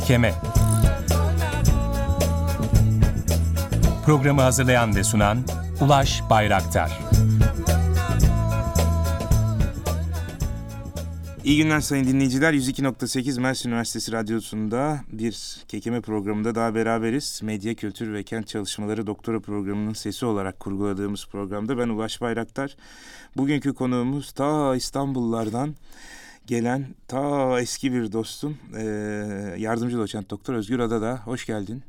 Kekeme Programı hazırlayan ve sunan Ulaş Bayraktar İyi günler sayın dinleyiciler. 102.8 Mersin Üniversitesi Radyosu'nda bir kekeme programında daha beraberiz. Medya, Kültür ve Kent Çalışmaları Doktora Programı'nın sesi olarak kurguladığımız programda ben Ulaş Bayraktar. Bugünkü konuğumuz ta İstanbullardan gelen ta eski bir dostum. Ee, yardımcı doçent Doktor Özgür Adada. Hoş geldin.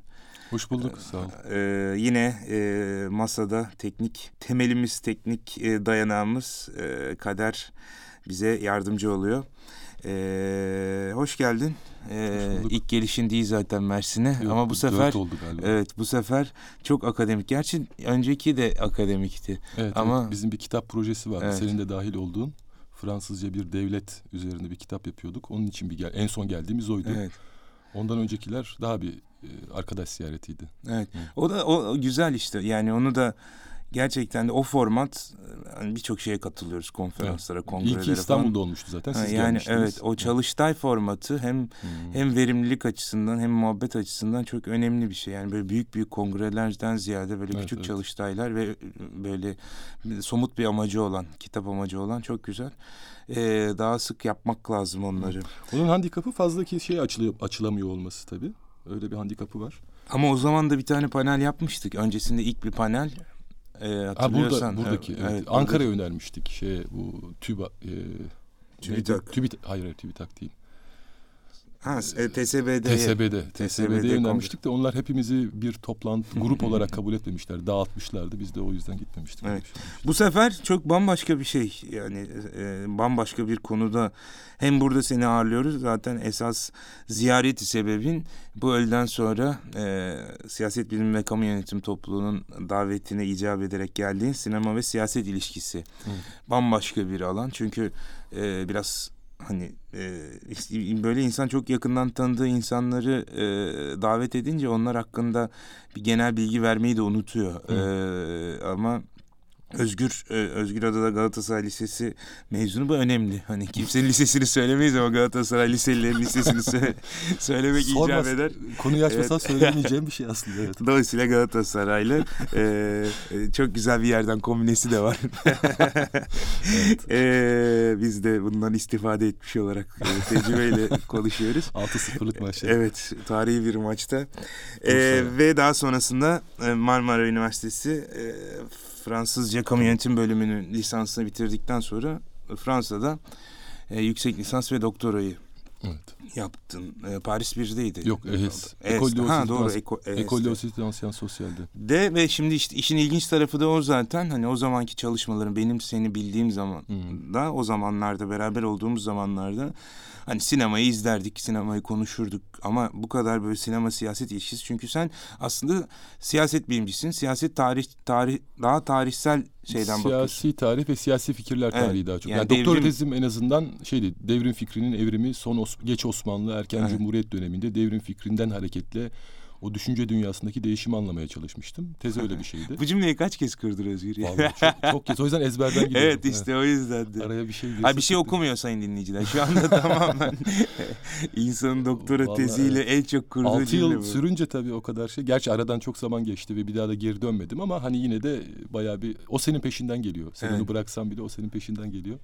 Hoş bulduk, sağ ol. Ee, yine e, masada teknik, temelimiz teknik e, dayanağımız e, kader bize yardımcı oluyor. Ee, hoş geldin. Ee, Hoş ilk gelişin değil zaten Mersin'e Yok, ama bu sefer oldu galiba. evet bu sefer çok akademik. Gerçi önceki de akademikti. Evet, ama- evet, bizim bir kitap projesi vardı. Evet. Senin de dahil olduğun. Fransızca bir devlet üzerinde bir kitap yapıyorduk. Onun için bir gel en son geldiğimiz oydu. Evet. Ondan öncekiler daha bir e, arkadaş ziyaretiydi. Evet. O da o, o güzel işte. Yani onu da gerçekten de o format hani birçok şeye katılıyoruz konferanslara, kongrelere İyi ki falan. İstanbul'da olmuştu zaten. Ha, Siz yani gelmiştiniz. evet o çalıştay formatı hem Hmm. hem verimlilik açısından hem muhabbet açısından çok önemli bir şey. Yani böyle büyük büyük kongrelerden ziyade böyle Evet, küçük evet. çalıştaylar ve böyle somut bir amacı olan, kitap amacı olan çok güzel. Ee, daha sık yapmak lazım onları. Onun handikapı fazlaki şey açılıyor, açılamıyor olması tabii. Öyle bir handikapı var. Ama o zaman da bir tane panel yapmıştık. Öncesinde ilk bir panel e, Ha hatırlıyorsan. burada buradaki Evet, evet, evet, Ankara'ya önermiştik şey bu TÜBA e, TÜBİTAK. hayır hayır TÜBİTAK değil. Ha, e, TSB'de. TSB'de, TSB'de önermiştik de onlar hepimizi bir toplantı grup olarak kabul etmemişler. Dağıtmışlardı. Biz de o yüzden gitmemiştik. Evet. Şey. Bu sefer çok bambaşka bir şey yani e, bambaşka bir konuda hem burada seni ağırlıyoruz zaten esas ziyareti sebebin bu öğleden sonra e, siyaset bilimi ve kamu yönetim topluluğunun davetine icap ederek geldiğin sinema ve siyaset ilişkisi Evet. bambaşka bir alan çünkü e, biraz hani e, böyle insan çok yakından tanıdığı insanları e, davet edince onlar hakkında bir genel bilgi vermeyi de unutuyor. E, ama Özgür e, Özgür Adada Galatasaray Lisesi mezunu bu önemli. Hani kimsenin lisesini söylemeyiz ama Galatasaray Liselilerin lisesini sö- söylemek icap Sormaz. eder. Konuyu açmasan Evet. söyleyemeyeceğim bir şey aslında. Evet. Dolayısıyla Galatasaraylı e, e, çok güzel bir yerden kombinesi de var. E, biz de bundan istifade etmiş olarak e, tecrübeyle konuşuyoruz. 6-0'lık maçlar. Evet, tarihi bir maçta. Bursa. ve daha sonrasında e, Marmara Üniversitesi e, Fransızca Kamu Yönetim Bölümünün lisansını bitirdikten sonra Fransa'da e, yüksek lisans ve doktorayı Evet. yaptın. E, Paris 1'deydi. Yok EHES. EHES'te. Ha doğru. École d'Assistance Ancien Social'de. De ve şimdi işte işin ilginç tarafı da o zaten. Hani o zamanki çalışmaların benim seni bildiğim zaman Hmm. da o zamanlarda beraber olduğumuz zamanlarda hani sinemayı izlerdik, sinemayı konuşurduk ama bu kadar böyle sinema siyaset ilişkisi çünkü sen aslında siyaset bilimcisin. Siyaset tarih tarih daha tarihsel şeyden bakıyorsun. Siyasi tarih ve siyasi fikirler Evet. tarihi daha çok. Yani Yani, doktor devrim- tezim en azından şeydi devrim fikrinin evrimi son Os- geç Osmanlı erken Evet. Cumhuriyet döneminde devrim fikrinden hareketle o düşünce dünyasındaki değişimi anlamaya çalışmıştım. Tez öyle bir şeydi. Bu cümleyi kaç kez kurdun Özgür? Vallahi çok, çok kez. O yüzden ezberden gidiyorum. evet işte o yüzden de. Araya bir şey Ha girse bir şey okumuyor sayın dinleyiciler. Şu anda tamamen insanın doktora Vallahi teziyle en çok kurduğu 6 cümle yıl bu. sürünce tabii o kadar şey. Gerçi aradan çok zaman geçti ve bir daha da geri dönmedim ama hani yine de bayağı bir o senin peşinden geliyor. Sen Evet. onu bıraksan bile o senin peşinden geliyor.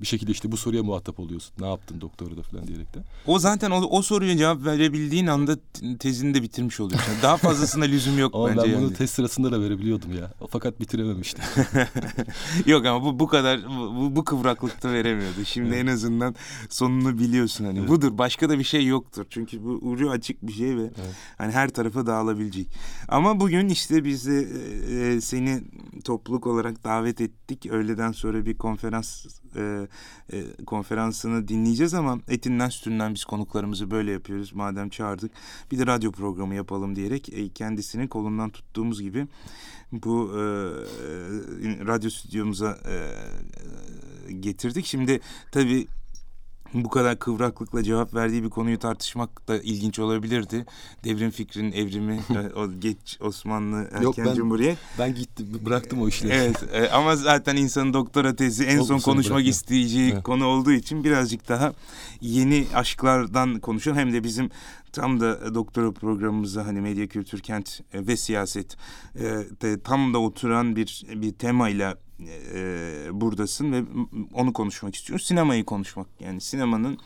Bir şekilde işte bu soruya muhatap oluyorsun. Ne yaptın doktora da falan diyerek de. O zaten o, o soruya cevap verebildiğin anda tezini de bitirmiş oluyorsun. Daha fazlasına lüzum yok Ama bence ben bunu yani. test sırasında da verebiliyordum ya. Fakat bitirememiştim. yok ama bu bu kadar bu, bu kıvraklıkta veremiyordu. Şimdi en azından sonunu biliyorsun hani. Evet. Budur. Başka da bir şey yoktur. Çünkü bu ucu açık bir şey ve Evet. hani her tarafa dağılabilecek. Ama bugün işte biz de e, e, seni topluluk olarak davet ettik. Öğleden sonra bir konferans e, e, konferansını dinleyeceğiz ama etinden sütünden biz konuklarımızı böyle yapıyoruz. Madem çağırdık bir de radyo programı yapalım diyerek e, kendisini kolundan tuttuğumuz gibi bu e, e, radyo stüdyomuza e, e, getirdik. Şimdi tabii bu kadar kıvraklıkla cevap verdiği bir konuyu tartışmak da ilginç olabilirdi. Devrim fikrinin evrimi, e, o geç Osmanlı erken Yok, ben- Cumhuriyet. Ben gittim bıraktım o işleri. Evet e, ama zaten insanın doktora tezi en O son konuşmak bırakma. isteyeceği Evet. konu olduğu için birazcık daha yeni aşklardan konuşalım. Hem de bizim tam da doktora programımıza hani medya kültür kent e, ve siyaset e, tam da oturan bir bir temayla e, buradasın ve onu konuşmak istiyoruz. Sinemayı konuşmak yani sinemanın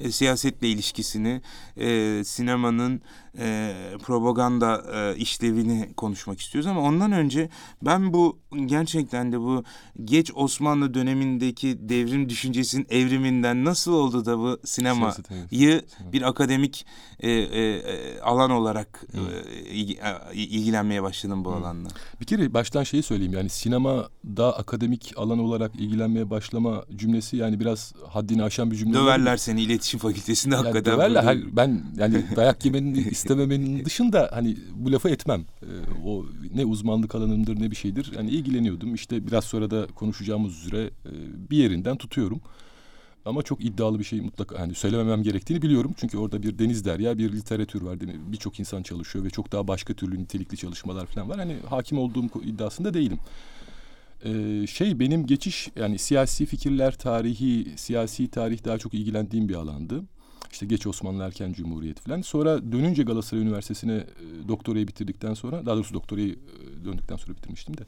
e, siyasetle ilişkisini, e, sinemanın e, propaganda e, işlevini konuşmak istiyoruz. Ama ondan önce ben bu gerçekten de bu geç Osmanlı dönemindeki devrim düşüncesinin evriminden nasıl oldu da bu sinemayı bir akademik e, e, e, alan olarak e, ilgi- ilgilenmeye başladım bu alanla. Bir kere baştan şeyi söyleyeyim yani sinemada akademik alan olarak ilgilenmeye başlama cümlesi yani biraz haddini aşan bir cümle. Döverler seni iletişim fakültesinde Yani hakikaten. döverler. Hayır, ben yani dayak yemenin istememenin dışında hani bu lafı etmem. Ee, o ne uzmanlık alanımdır ne bir şeydir. Yani ilgileniyordum. İşte biraz sonra da konuşacağımız üzere e, bir yerinden tutuyorum. Ama çok iddialı bir şey mutlaka hani söylememem gerektiğini biliyorum. Çünkü orada bir deniz derya, bir literatür var. Birçok insan çalışıyor ve çok daha başka türlü nitelikli çalışmalar falan var. Hani hakim olduğum iddiasında değilim. Ee, şey benim geçiş yani siyasi fikirler tarihi, siyasi tarih daha çok ilgilendiğim bir alandı. İşte geç Osmanlı erken Cumhuriyet falan. Sonra dönünce Galatasaray Üniversitesi'ne e, doktorayı bitirdikten sonra daha doğrusu doktorayı e, döndükten sonra bitirmiştim de.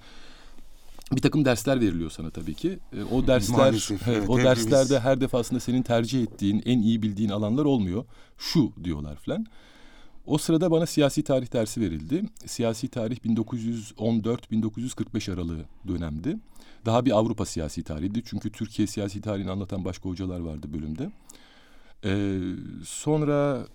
Bir takım dersler veriliyor sana tabii ki. E, o dersler Maalesef, evet, o derslerde her defasında senin tercih ettiğin, en iyi bildiğin alanlar olmuyor. Şu diyorlar falan. O sırada bana siyasi tarih dersi verildi. Siyasi tarih 1914-1945 aralığı dönemdi. Daha bir Avrupa siyasi tarihiydi. Çünkü Türkiye siyasi tarihini anlatan başka hocalar vardı bölümde. Ee, sonra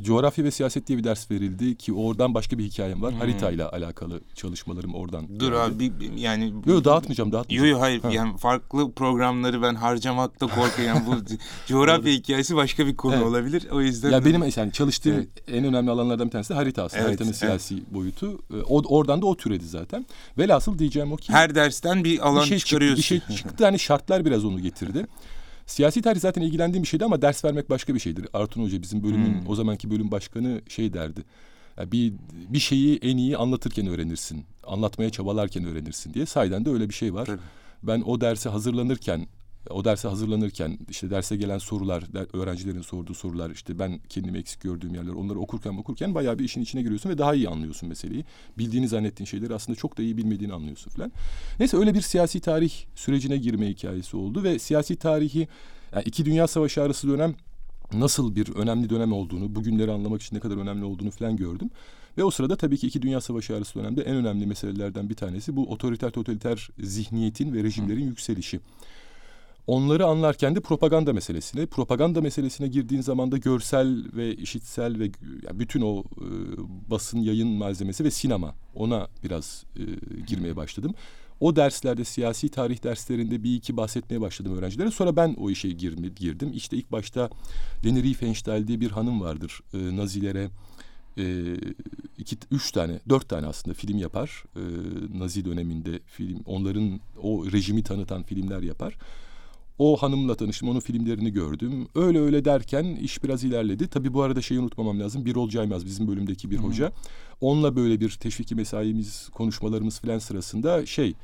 e, coğrafya ve siyaset diye bir ders verildi ki oradan başka bir hikayem var. Hmm. Haritayla alakalı çalışmalarım oradan. Dur abi bir- bir- yani Yok dağıtmayacağım dağıtmayacağım. yo hayır Ha. yani farklı programları ben harcamakta korkuyorum. bu coğrafya hikayesi başka bir konu Evet. olabilir. O yüzden Ya benim yani çalıştığım Evet. en önemli alanlardan bir tanesi de harita aslında. Evet, Haritanın evet. siyasi boyutu. Ee, O, oradan da o türedi zaten. Velhasıl diyeceğim o ki. her dersten bir alan bir şey çıktı, çıkarıyorsun. bir şey çıktı. Hani şartlar biraz onu getirdi. Siyasi tarih zaten ilgilendiğim bir şeydi ama ders vermek başka bir şeydir. Artun Hoca bizim bölümün Hmm. o zamanki bölüm başkanı şey derdi. Ya bir bir şeyi en iyi anlatırken öğrenirsin. Anlatmaya çabalarken öğrenirsin diye. Sayeden de öyle bir şey var. Tabii. Ben o derse hazırlanırken o derse hazırlanırken işte derse gelen sorular, der- öğrencilerin sorduğu sorular, işte ben kendimi eksik gördüğüm yerler, onları okurken okurken bayağı bir işin içine giriyorsun ve daha iyi anlıyorsun meseleyi. Bildiğini zannettiğin şeyleri aslında çok da iyi bilmediğini anlıyorsun falan. Neyse öyle bir siyasi tarih sürecine girme hikayesi oldu ve siyasi tarihi yani iki dünya savaşı arası dönem nasıl bir önemli dönem olduğunu, bugünleri anlamak için ne kadar önemli olduğunu falan gördüm. Ve o sırada tabii ki iki dünya savaşı arası dönemde en önemli meselelerden bir tanesi bu otoriter totaliter zihniyetin ve rejimlerin yükselişi. Onları anlarken de propaganda meselesine, propaganda meselesine girdiğin zaman da görsel ve işitsel ve yani bütün o e, basın yayın malzemesi ve sinema ona biraz e, girmeye başladım. O derslerde siyasi tarih derslerinde bir iki bahsetmeye başladım öğrencilere. Sonra ben o işe girmi- girdim. İşte ilk başta Leni Riefenstahl diye bir hanım vardır. E, Nazilere e, iki, üç tane, dört tane aslında film yapar. E, Nazi döneminde film, onların o rejimi tanıtan filmler yapar. O hanımla tanıştım, onun filmlerini gördüm. Öyle öyle derken iş biraz ilerledi. Tabii bu arada şeyi unutmamam lazım. Birol Caymaz bizim bölümdeki bir hoca. Onunla böyle bir teşviki mesaimiz, konuşmalarımız filan sırasında şey...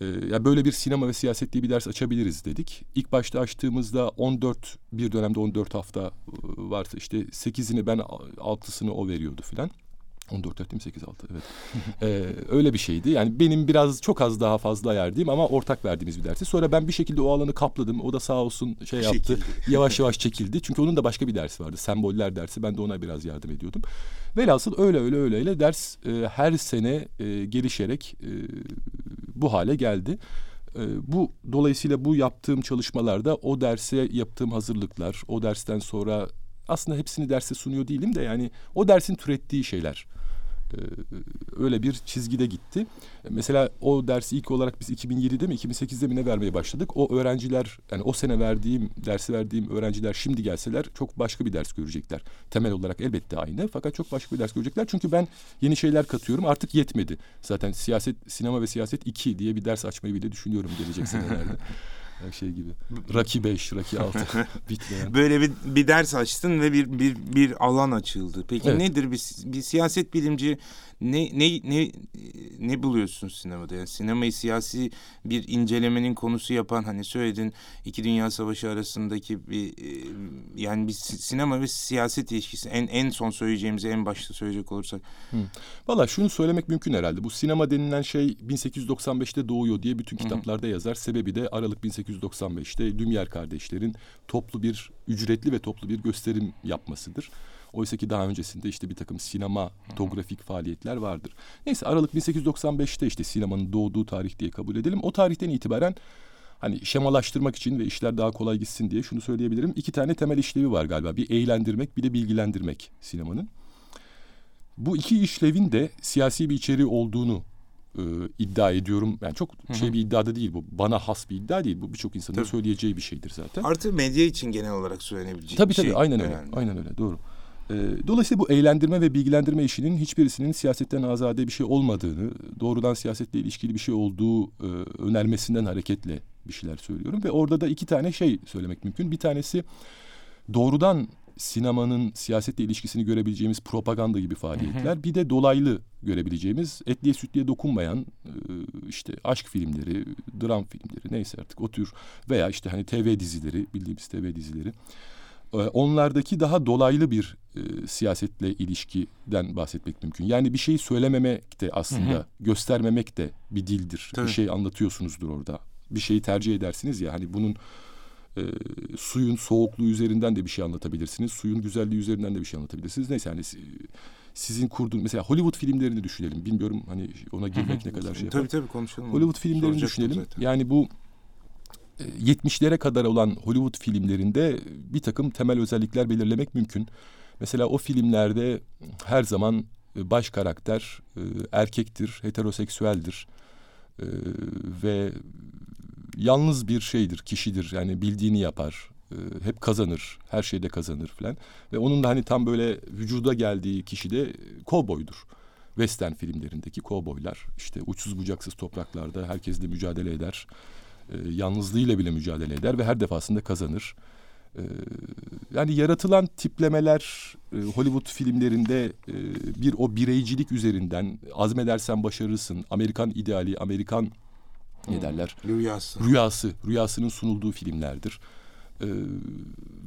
e, ya böyle bir sinema ve siyaset diye bir ders açabiliriz dedik. İlk başta açtığımızda 14 bir dönemde 14 hafta varsa işte 8'ini ben 6'sını o veriyordu filan. 14 4 değil mi 8 6 evet. Ee, öyle bir şeydi. Yani benim biraz çok az daha fazla yerdiğim ama ortak verdiğimiz bir dersi. Sonra ben bir şekilde o alanı kapladım. O da sağ olsun şey yaptı. Çekildi. Yavaş yavaş çekildi. Çünkü onun da başka bir dersi vardı. Semboller dersi. Ben de ona biraz yardım ediyordum. Velhasıl öyle öyle öyle öyle ders e, her sene e, gelişerek e, bu hale geldi. E, bu dolayısıyla bu yaptığım çalışmalarda o derse yaptığım hazırlıklar, o dersten sonra aslında hepsini derse sunuyor değilim de yani o dersin türettiği şeyler e, öyle bir çizgide gitti. E, Mesela o dersi ilk olarak biz 2007'de mi 2008'de mi ne vermeye başladık. O öğrenciler yani o sene verdiğim dersi verdiğim öğrenciler şimdi gelseler çok başka bir ders görecekler. Temel olarak elbette aynı fakat çok başka bir ders görecekler. Çünkü ben yeni şeyler katıyorum artık yetmedi. Zaten siyaset sinema ve siyaset 2 diye bir ders açmayı bile düşünüyorum gelecek senelerde. Şey gibi. Raki 5, Raki 6 bitmeyen. Böyle bir, bir ders açtın ve bir bir bir alan açıldı. Peki Evet. nedir bir, bir siyaset bilimci ne ne ne ne buluyorsun sinemada? Yani sinemayı siyasi bir incelemenin konusu yapan hani söyledin iki dünya savaşı arasındaki bir e, yani bir si- sinema ve siyaset ilişkisi en en son söyleyeceğimizi en başta söyleyecek olursak. Valla şunu söylemek mümkün herhalde. Bu sinema denilen şey 1895'te doğuyor diye bütün kitaplarda yazar. Sebebi de Aralık 1895'te Lumière kardeşlerin toplu bir ücretli ve toplu bir gösterim yapmasıdır. Oysa ki daha öncesinde işte bir takım sinematografik faaliyetler vardır. Neyse Aralık 1895'te işte sinemanın doğduğu tarih diye kabul edelim. O tarihten itibaren hani şemalaştırmak için ve işler daha kolay gitsin diye şunu söyleyebilirim. İki tane temel işlevi var galiba. Bir eğlendirmek bir de bilgilendirmek sinemanın. Bu iki işlevin de siyasi bir içeriği olduğunu e, iddia ediyorum. Yani çok şey bir iddiada değil bu. Bana has bir iddia değil. Bu birçok insanın Tabii. söyleyeceği bir şeydir zaten. Artı medya için genel olarak söylenebilecek Tabii bir tabii şey. aynen öyle. Aynen öyle doğru. Ee, dolayısıyla bu eğlendirme ve bilgilendirme işinin hiçbirisinin siyasetten azade bir şey olmadığını, doğrudan siyasetle ilişkili bir şey olduğu e, önermesinden hareketle bir şeyler söylüyorum. Ve orada da iki tane şey söylemek mümkün. Bir tanesi doğrudan sinemanın siyasetle ilişkisini görebileceğimiz propaganda gibi faaliyetler. Bir de dolaylı görebileceğimiz etliye sütliye dokunmayan e, işte aşk filmleri, dram filmleri neyse artık o tür veya işte hani TV dizileri, bildiğimiz TV dizileri. E, Onlardaki daha dolaylı bir e, siyasetle ilişkiden bahsetmek mümkün. Yani bir şeyi söylememek de aslında göstermemek de bir dildir. Tabii. Bir şey anlatıyorsunuzdur orada. Bir şeyi tercih edersiniz ya hani bunun e, suyun soğukluğu üzerinden de bir şey anlatabilirsiniz. Suyun güzelliği üzerinden de bir şey anlatabilirsiniz. Neyse hani si- sizin kurduğun mesela Hollywood filmlerini düşünelim. Bilmiyorum hani ona girmek ne kadar şey yapar. Tabii tabii konuşalım. Hollywood filmlerini Soracaktım düşünelim. zaten. Yani bu e, 70'lere kadar olan Hollywood filmlerinde bir takım temel özellikler belirlemek mümkün. Mesela o filmlerde her zaman e, baş karakter e, erkektir, heteroseksüeldir E, ve yalnız bir şeydir, kişidir. Yani bildiğini yapar, e, hep kazanır, her şeyde kazanır falan. Ve onun da hani tam böyle vücuda geldiği kişi de e, kovboydur. Western filmlerindeki kovboylar işte uçsuz bucaksız topraklarda herkesle mücadele eder. E, yalnızlığıyla bile mücadele eder ve her defasında kazanır. E, yani yaratılan tiplemeler e, Hollywood filmlerinde e, bir o bireycilik üzerinden azmedersen başarırsın. Amerikan ideali, Amerikan ne derler? Rüyası. rüyası, rüyasının sunulduğu filmlerdir. Ee,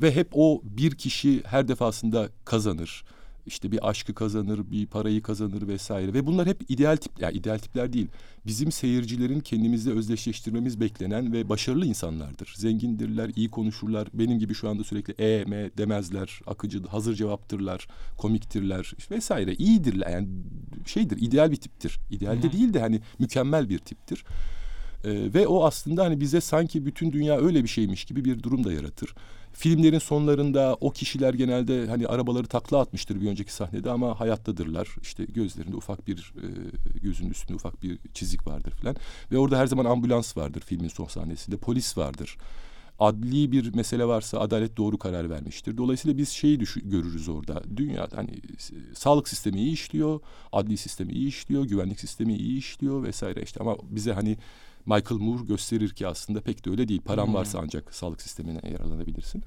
ve hep o bir kişi her defasında kazanır. İşte bir aşkı kazanır, bir parayı kazanır vesaire. Ve bunlar hep ideal tip, yani ideal tipler değil. Bizim seyircilerin kendimizle özdeşleştirmemiz beklenen ve başarılı insanlardır. Zengindirler, iyi konuşurlar. Benim gibi şu anda sürekli e, m demezler. Akıcı, hazır cevaptırlar, komiktirler vesaire. İyidirler. Yani şeydir, ideal bir tiptir. İdeal de değil de hani mükemmel bir tiptir. Ee, ve o aslında hani bize sanki bütün dünya öyle bir şeymiş gibi bir durum da yaratır. Filmlerin sonlarında o kişiler genelde hani arabaları takla atmıştır bir önceki sahnede ama hayattadırlar. İşte gözlerinde ufak bir e, gözünün üstünde ufak bir çizik vardır falan. Ve orada her zaman ambulans vardır filmin son sahnesinde. Polis vardır. Adli bir mesele varsa adalet doğru karar vermiştir. Dolayısıyla biz şeyi düşü- görürüz orada. Dünya hani sağlık sistemi iyi işliyor, adli sistemi iyi işliyor, güvenlik sistemi iyi işliyor vesaire işte ama bize hani Michael Moore gösterir ki aslında pek de öyle değil. Paran varsa ancak sağlık sistemine yararlanabilirsin.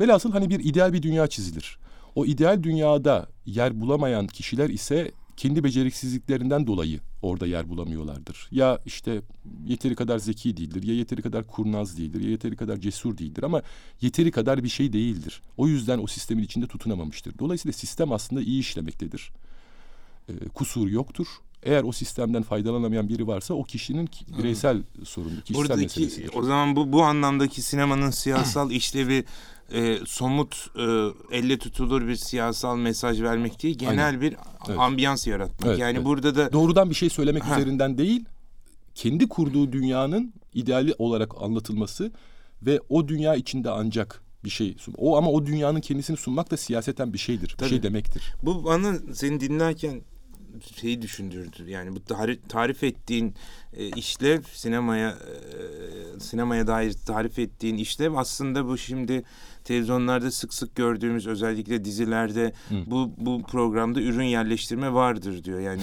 Velhasıl hani bir ideal bir dünya çizilir. O ideal dünyada yer bulamayan kişiler ise kendi beceriksizliklerinden dolayı orada yer bulamıyorlardır. Ya işte yeteri kadar zeki değildir, ya yeteri kadar kurnaz değildir, ya yeteri kadar cesur değildir ama yeteri kadar bir şey değildir. O yüzden o sistemin içinde tutunamamıştır. Dolayısıyla sistem aslında iyi işlemektedir. Ee, kusur yoktur. Eğer o sistemden faydalanamayan biri varsa o kişinin ki- bireysel sorunu, kişisel Buradaki meselesidir. o zaman bu bu anlamdaki sinemanın siyasal işlevi e, somut e, elle tutulur bir siyasal mesaj vermek değil genel bir Evet. ambiyans yaratmak. Evet, yani evet. burada da Doğrudan bir şey söylemek Ha. üzerinden değil, kendi kurduğu dünyanın ideali olarak anlatılması ve o dünya içinde ancak bir şey sun. O ama o dünyanın kendisini sunmak da siyaseten bir şeydir. Tabii. Bir şey demektir. bu bana seni dinlerken şeyi düşündürdü. Yani bu tarif, tarif ettiğin e, işlev sinemaya e, sinemaya dair tarif ettiğin işlev aslında bu şimdi televizyonlarda sık sık gördüğümüz özellikle dizilerde bu bu programda ürün yerleştirme vardır diyor. Yani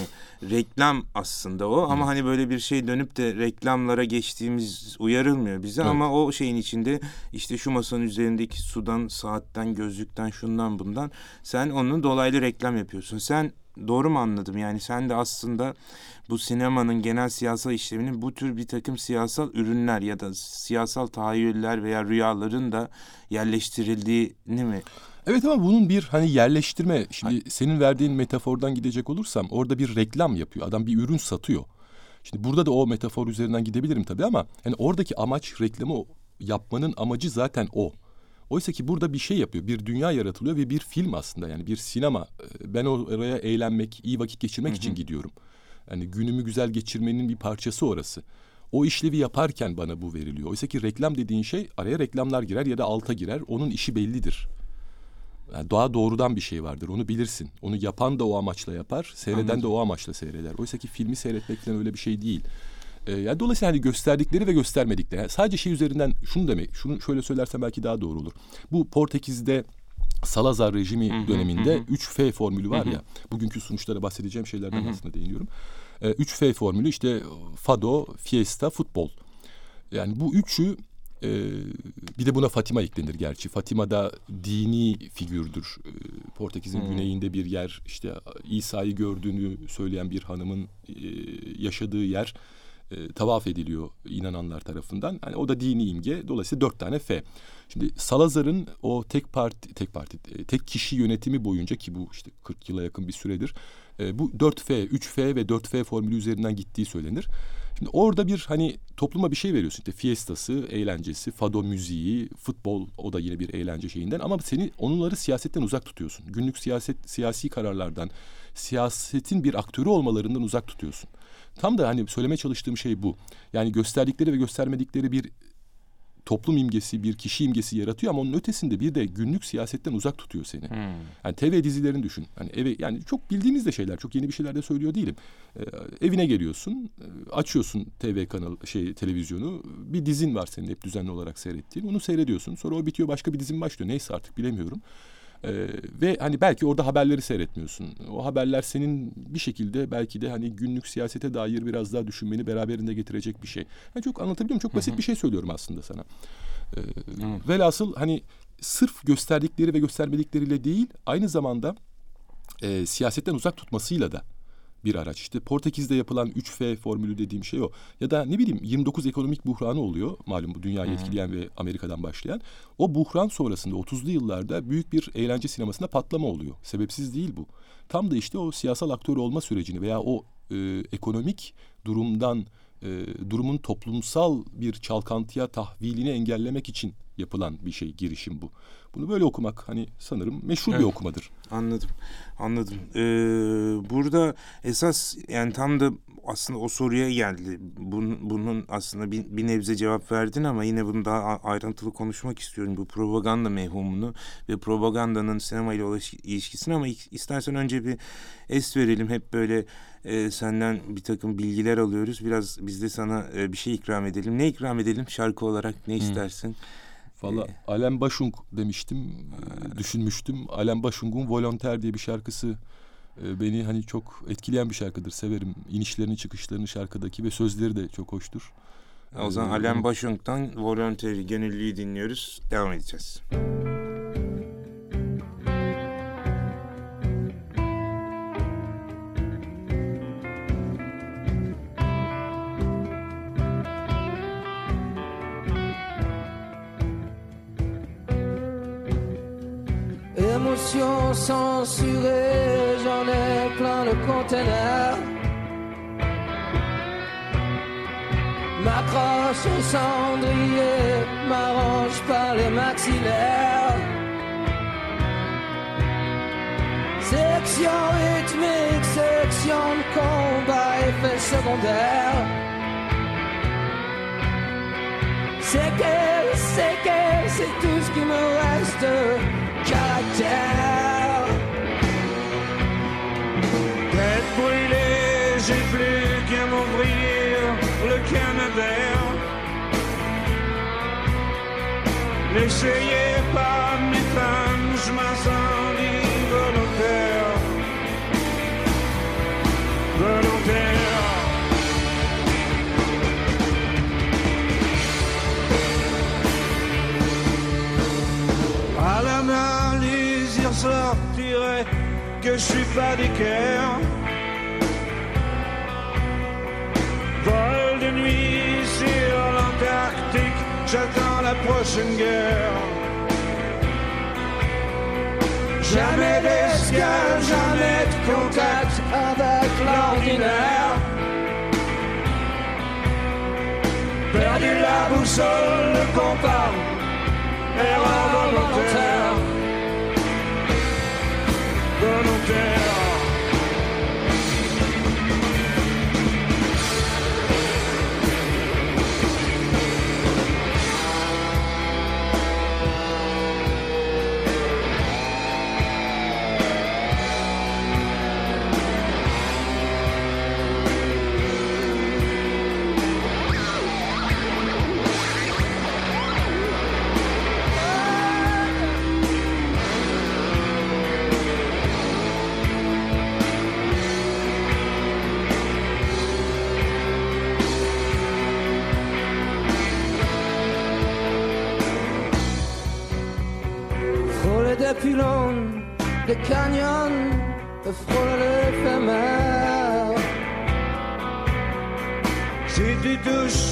reklam aslında o ama hani böyle bir şey dönüp de reklamlara geçtiğimiz uyarılmıyor bize Evet. ama o şeyin içinde işte şu masanın üzerindeki sudan, saatten, gözlükten, şundan bundan sen onun dolaylı reklam yapıyorsun. Sen doğru mu anladım? Yani sen de aslında bu sinemanın genel siyasal işleminin bu tür bir takım siyasal ürünler ya da siyasal tahayyüller veya rüyaların da yerleştirildiğini mi? Evet ama bunun bir hani yerleştirme şimdi senin verdiğin metafordan gidecek olursam orada bir reklam yapıyor. Adam bir ürün satıyor. Şimdi burada da o metafor üzerinden gidebilirim tabii ama hani oradaki amaç reklamı yapmanın amacı zaten o. Oysa ki burada bir şey yapıyor. Bir dünya yaratılıyor ve bir film aslında yani bir sinema. Ee, Ben oraya eğlenmek, iyi vakit geçirmek için gidiyorum. Yani günümü güzel geçirmenin bir parçası orası. O işlevi yaparken bana bu veriliyor. Oysa ki reklam dediğin şey araya reklamlar girer ya da alta girer. Onun işi bellidir. Yani doğa doğrudan bir şey vardır. Onu bilirsin. Onu yapan da o amaçla yapar. Seyreden de o amaçla seyreder. Oysa ki filmi seyretmek falan öyle bir şey değil. Ee, yani dolayısıyla hani gösterdikleri ve göstermedikleri. Yani sadece şey üzerinden şunu demek. Şunu şöyle söylersem belki daha doğru olur. Bu Portekiz'de Salazar rejimi döneminde 3F formülü var ya. Bugünkü sonuçlara bahsedeceğim şeylerden aslında değiniyorum. Ee, 3F formülü işte Fado, Fiesta, futbol. Yani bu üçü e, bir de buna Fatima eklenir gerçi. Fatima da dini figürdür. E, Portekiz'in güneyinde bir yer işte İsa'yı gördüğünü söyleyen bir hanımın e, yaşadığı yer e, tavaf ediliyor inananlar tarafından. Hani o da dini imge. Dolayısıyla dört tane F. Şimdi Salazar'ın o tek parti tek parti e, tek kişi yönetimi boyunca ki bu işte 40 yıla yakın bir süredir e, bu 4F, 3F ve 4F formülü üzerinden gittiği söylenir. Şimdi orada bir hani topluma bir şey veriyorsun. İşte fiestası, eğlencesi, fado müziği, futbol o da yine bir eğlence şeyinden ama seni onları siyasetten uzak tutuyorsun. Günlük siyaset siyasi kararlardan, siyasetin bir aktörü olmalarından uzak tutuyorsun. Tam da hani söylemeye çalıştığım şey bu. Yani gösterdikleri ve göstermedikleri bir toplum imgesi, bir kişi imgesi yaratıyor ama onun ötesinde bir de günlük siyasetten uzak tutuyor seni. Yani TV dizilerini düşün. Hani eve yani çok bildiğimiz de şeyler, çok yeni bir şeyler de söylüyor değilim. Ee, evine geliyorsun, e, açıyorsun TV kanal şey televizyonu. Bir dizin var senin hep düzenli olarak seyrettiğin. Onu seyrediyorsun. Sonra o bitiyor, başka bir dizin başlıyor. Neyse artık bilemiyorum. Ee, ve hani belki orada haberleri seyretmiyorsun. O haberler senin bir şekilde belki de hani günlük siyasete dair biraz daha düşünmeni beraberinde getirecek bir şey. Yani çok anlatabiliyor muyum? Çok basit bir şey söylüyorum aslında sana. Ee, velhasıl hani sırf gösterdikleri ve göstermedikleriyle değil aynı zamanda e, siyasetten uzak tutmasıyla da bir araç. İşte Portekiz'de yapılan 3F formülü dediğim şey o. Ya da ne bileyim 29 ekonomik buhranı oluyor. Malum bu dünyayı etkileyen ve Amerika'dan başlayan. O buhran sonrasında 30'lu yıllarda büyük bir eğlence sinemasında patlama oluyor. Sebepsiz değil bu. Tam da işte o siyasal aktör olma sürecini veya o e, ekonomik durumdan e, durumun toplumsal bir çalkantıya tahvilini engellemek için yapılan bir şey girişim bu. Bunu böyle okumak hani sanırım meşhur bir Evet. okumadır. Anladım, anladım. Ee, burada esas yani tam da aslında o soruya geldi. Bunun, bunun aslında bir, bir nebze cevap verdin ama yine bunu daha ayrıntılı konuşmak istiyorum. Bu propaganda mevhumunu ve propagandanın sinema ile olan ilişkisini ama istersen önce bir es verelim. Hep böyle e, senden bir takım bilgiler alıyoruz. Biraz biz de sana e, bir şey ikram edelim. Ne ikram edelim şarkı olarak ne istersin? Valla Alem Başung demiştim, e, düşünmüştüm. Alem Başung'un Volonter diye bir şarkısı e, beni hani çok etkileyen bir şarkıdır. Severim. İnişlerini çıkışlarını şarkıdaki ve sözleri de çok hoştur. O zaman Ee, Alain Bashung'dan Volonteri Gönüllü'yü dinliyoruz. Devam edeceğiz. Censurée, j'en ai plein le conteneur. M'accroche au cendrier, m'arrange par les maxillaires. Section rythmique, section de combat, effet secondaire. C'est qu'elle, c'est qu'elle, c'est tout ce qui me reste. Caractère. Tête brûlée, j'ai plus qu'à m'ouvrir le Canadair. L'essayer je suis d'équerre. Vol de nuit sur l'Antarctique, j'attends la prochaine guerre. Jamais d'escale, jamais de contact avec l'ordinaire. Perdu la boussole, le compas, erreur volontaire. Run on down. des canyons de frôle éphémère. J'ai du douche,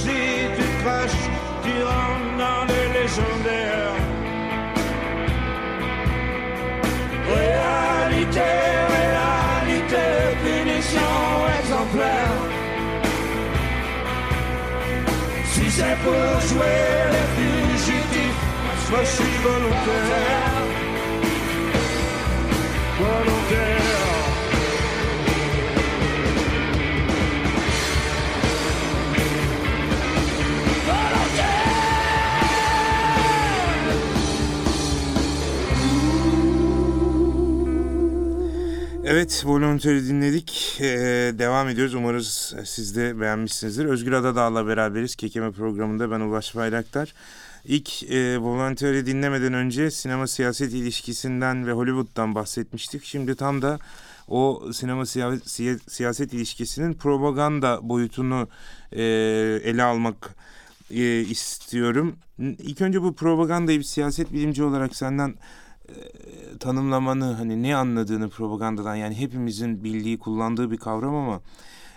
du trash, du rang dans les légendaires. Réalité, réalité, punition exemplaire. Si c'est pour jouer les fugitifs, moi je suis volontaire. Evet, Volunteer'i dinledik. Ee, devam ediyoruz. Umarız siz de beğenmişsinizdir. Özgür Adadağ'la beraberiz. Kekeme programında ben Ulaş Bayraktar. İlk e, Volunteer'i dinlemeden önce sinema siyaset ilişkisinden ve Hollywood'dan bahsetmiştik. Şimdi tam da o sinema siya- siya- siyaset ilişkisinin propaganda boyutunu e, ele almak e, istiyorum. İlk önce bu propagandayı bir siyaset bilimci olarak senden e, tanımlamanı hani ne anladığını propagandadan yani hepimizin bildiği kullandığı bir kavram ama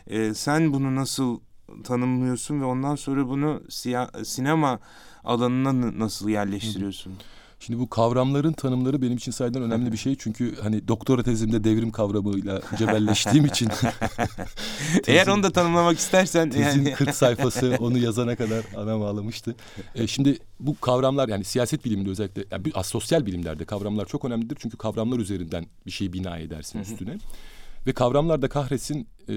e, sen bunu nasıl tanımlıyorsun ve ondan sonra bunu siya- sinema alanına nasıl yerleştiriyorsun? Şimdi bu kavramların tanımları benim için sayeden önemli bir şey. Çünkü hani doktora tezimde devrim kavramıyla cebelleştiğim için Eğer onu da tanımlamak istersen tezin yani 40 sayfası onu yazana kadar anam ağlamıştı. E, şimdi bu kavramlar yani siyaset biliminde özellikle yani bir asosyal bilimlerde kavramlar çok önemlidir. Çünkü kavramlar üzerinden bir şey bina edersin üstüne. Ve kavramlar da kahretsin e,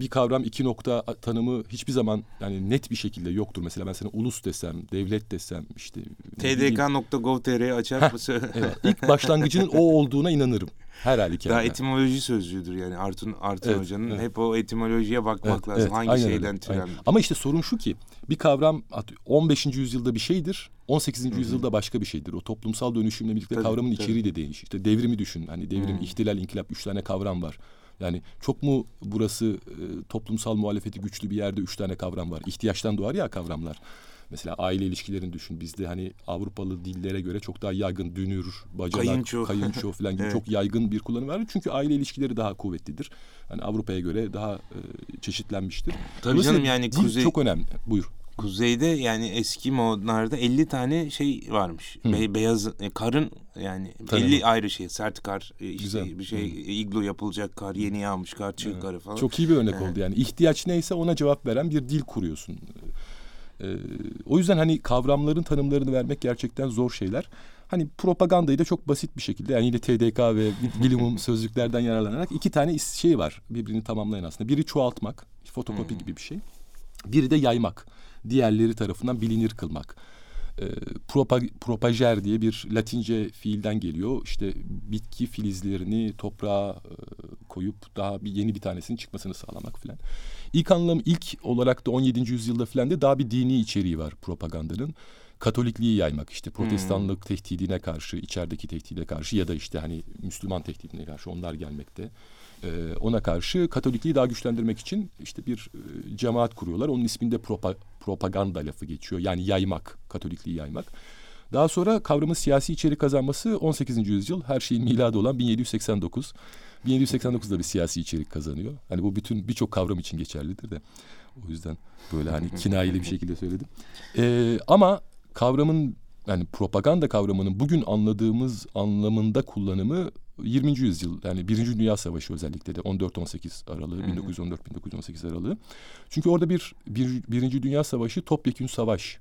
bir kavram iki nokta tanımı hiçbir zaman yani net bir şekilde yoktur. Mesela ben sana ulus desem, devlet desem işte tdk.gov.tr'yi açar mısın? Evet, ilk başlangıcının o olduğuna inanırım. Her halükarda. Daha etimoloji sözcüğüdür yani Artun Artun Evet, Hoca'nın evet. hep o etimolojiye bakmak Evet, lazım. evet, Hangi aynen öyle, şeyden aynen. türen? Ama işte sorun şu ki bir kavram at- 15. yüzyılda bir şeydir. 18. yüzyılda başka bir şeydir. O toplumsal dönüşümle birlikte Tabii, kavramın tabii. içeriği de değişir. İşte devrimi düşün. Hani devrim, Hı. ihtilal, inkılap üç tane kavram var. Yani çok mu burası e, toplumsal muhalefeti güçlü bir yerde üç tane kavram var. İhtiyaçtan doğar ya kavramlar. Mesela aile ilişkilerini düşün. Bizde hani Avrupalı dillere göre çok daha yaygın dünür, bacanak, Kayınço. kayınço, falan gibi Evet. çok yaygın bir kullanım var. Çünkü aile ilişkileri daha kuvvetlidir. Hani Avrupa'ya göre daha e, çeşitlenmiştir. Tabii Dolayısıyla canım yani dil kuzey çok önemli. Buyur. Kuzeyde yani eski modlarda 50 tane şey varmış. Hı. Be- beyaz e, karın yani Tabii. 50 ayrı şey. Sert kar, e, işte Güzel. bir şey iglo yapılacak kar, yeni yağmış kar, çığ Evet. karı falan. Çok iyi bir örnek Evet. oldu yani. ihtiyaç neyse ona cevap veren bir dil kuruyorsun. Ee, o yüzden hani kavramların tanımlarını vermek gerçekten zor şeyler. Hani propagandayı da çok basit bir şekilde yani yine TDK ve bilimum sözlüklerden yararlanarak iki tane şey var birbirini tamamlayan aslında. Biri çoğaltmak, fotokopi Hmm. gibi bir şey. Biri de yaymak, diğerleri tarafından bilinir kılmak. Ee, propa- propager diye bir Latince fiilden geliyor. İşte bitki filizlerini toprağa e, koyup daha bir yeni bir tanesinin çıkmasını sağlamak filan. İlk anlam ilk olarak da 17. yüzyılda filan da daha bir dini içeriği var propagandanın. Katolikliği yaymak işte protestanlık tehdidine karşı, içerideki tehdide karşı ya da işte hani Müslüman tehdidine karşı onlar gelmekte. Ee, ona karşı Katolikliği daha güçlendirmek için işte bir e, cemaat kuruyorlar. Onun isminde propa- propaganda lafı geçiyor. Yani yaymak, Katolikliği yaymak. Daha sonra kavramın siyasi içerik kazanması 18. yüzyıl her şeyin miladı olan 1789. 1789'da bir siyasi içerik kazanıyor. Hani bu bütün birçok kavram için geçerlidir de. O yüzden böyle hani kinayeli bir şekilde söyledim. Ee, ama kavramın yani propaganda kavramının bugün anladığımız anlamında kullanımı 20. yüzyıl yani Birinci Dünya Savaşı özellikle de 14-18 aralığı 1914-1918 aralığı. Çünkü orada bir, bir Birinci Dünya Savaşı topyekün savaş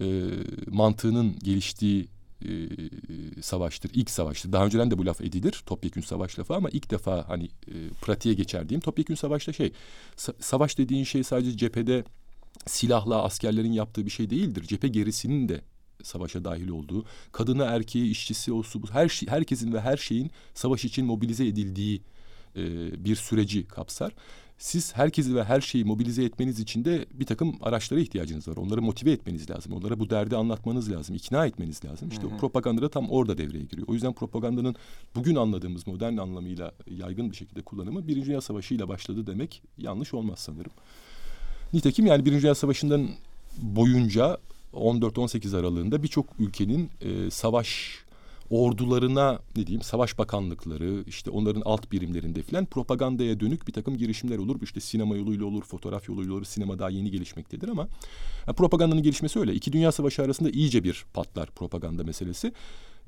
e, mantığının geliştiği e, savaştır. ilk savaştır. Daha önceden de bu laf edilir. Topyekün savaş lafı ama ilk defa hani e, pratiğe geçer diyeyim. Topyekün savaşta şey sa- savaş dediğin şey sadece cephede silahla askerlerin yaptığı bir şey değildir. Cephe gerisinin de savaşa dahil olduğu, kadını, erkeği, işçisi, osu, her şey, herkesin ve her şeyin savaş için mobilize edildiği e, bir süreci kapsar. Siz herkesi ve her şeyi mobilize etmeniz için de bir takım araçlara ihtiyacınız var. Onları motive etmeniz lazım. Onlara bu derdi anlatmanız lazım. ikna etmeniz lazım. İşte o propaganda da tam orada devreye giriyor. O yüzden propagandanın bugün anladığımız modern anlamıyla yaygın bir şekilde kullanımı Birinci Dünya Savaşı ile başladı demek yanlış olmaz sanırım. Nitekim yani Birinci Dünya Savaşı'ndan boyunca 14-18 aralığında birçok ülkenin e, savaş ordularına ne diyeyim savaş bakanlıkları işte onların alt birimlerinde filan propagandaya dönük bir takım girişimler olur. İşte sinema yoluyla olur, fotoğraf yoluyla olur. Sinema daha yeni gelişmektedir ama yani propagandanın gelişmesi öyle. İki dünya savaşı arasında iyice bir patlar propaganda meselesi.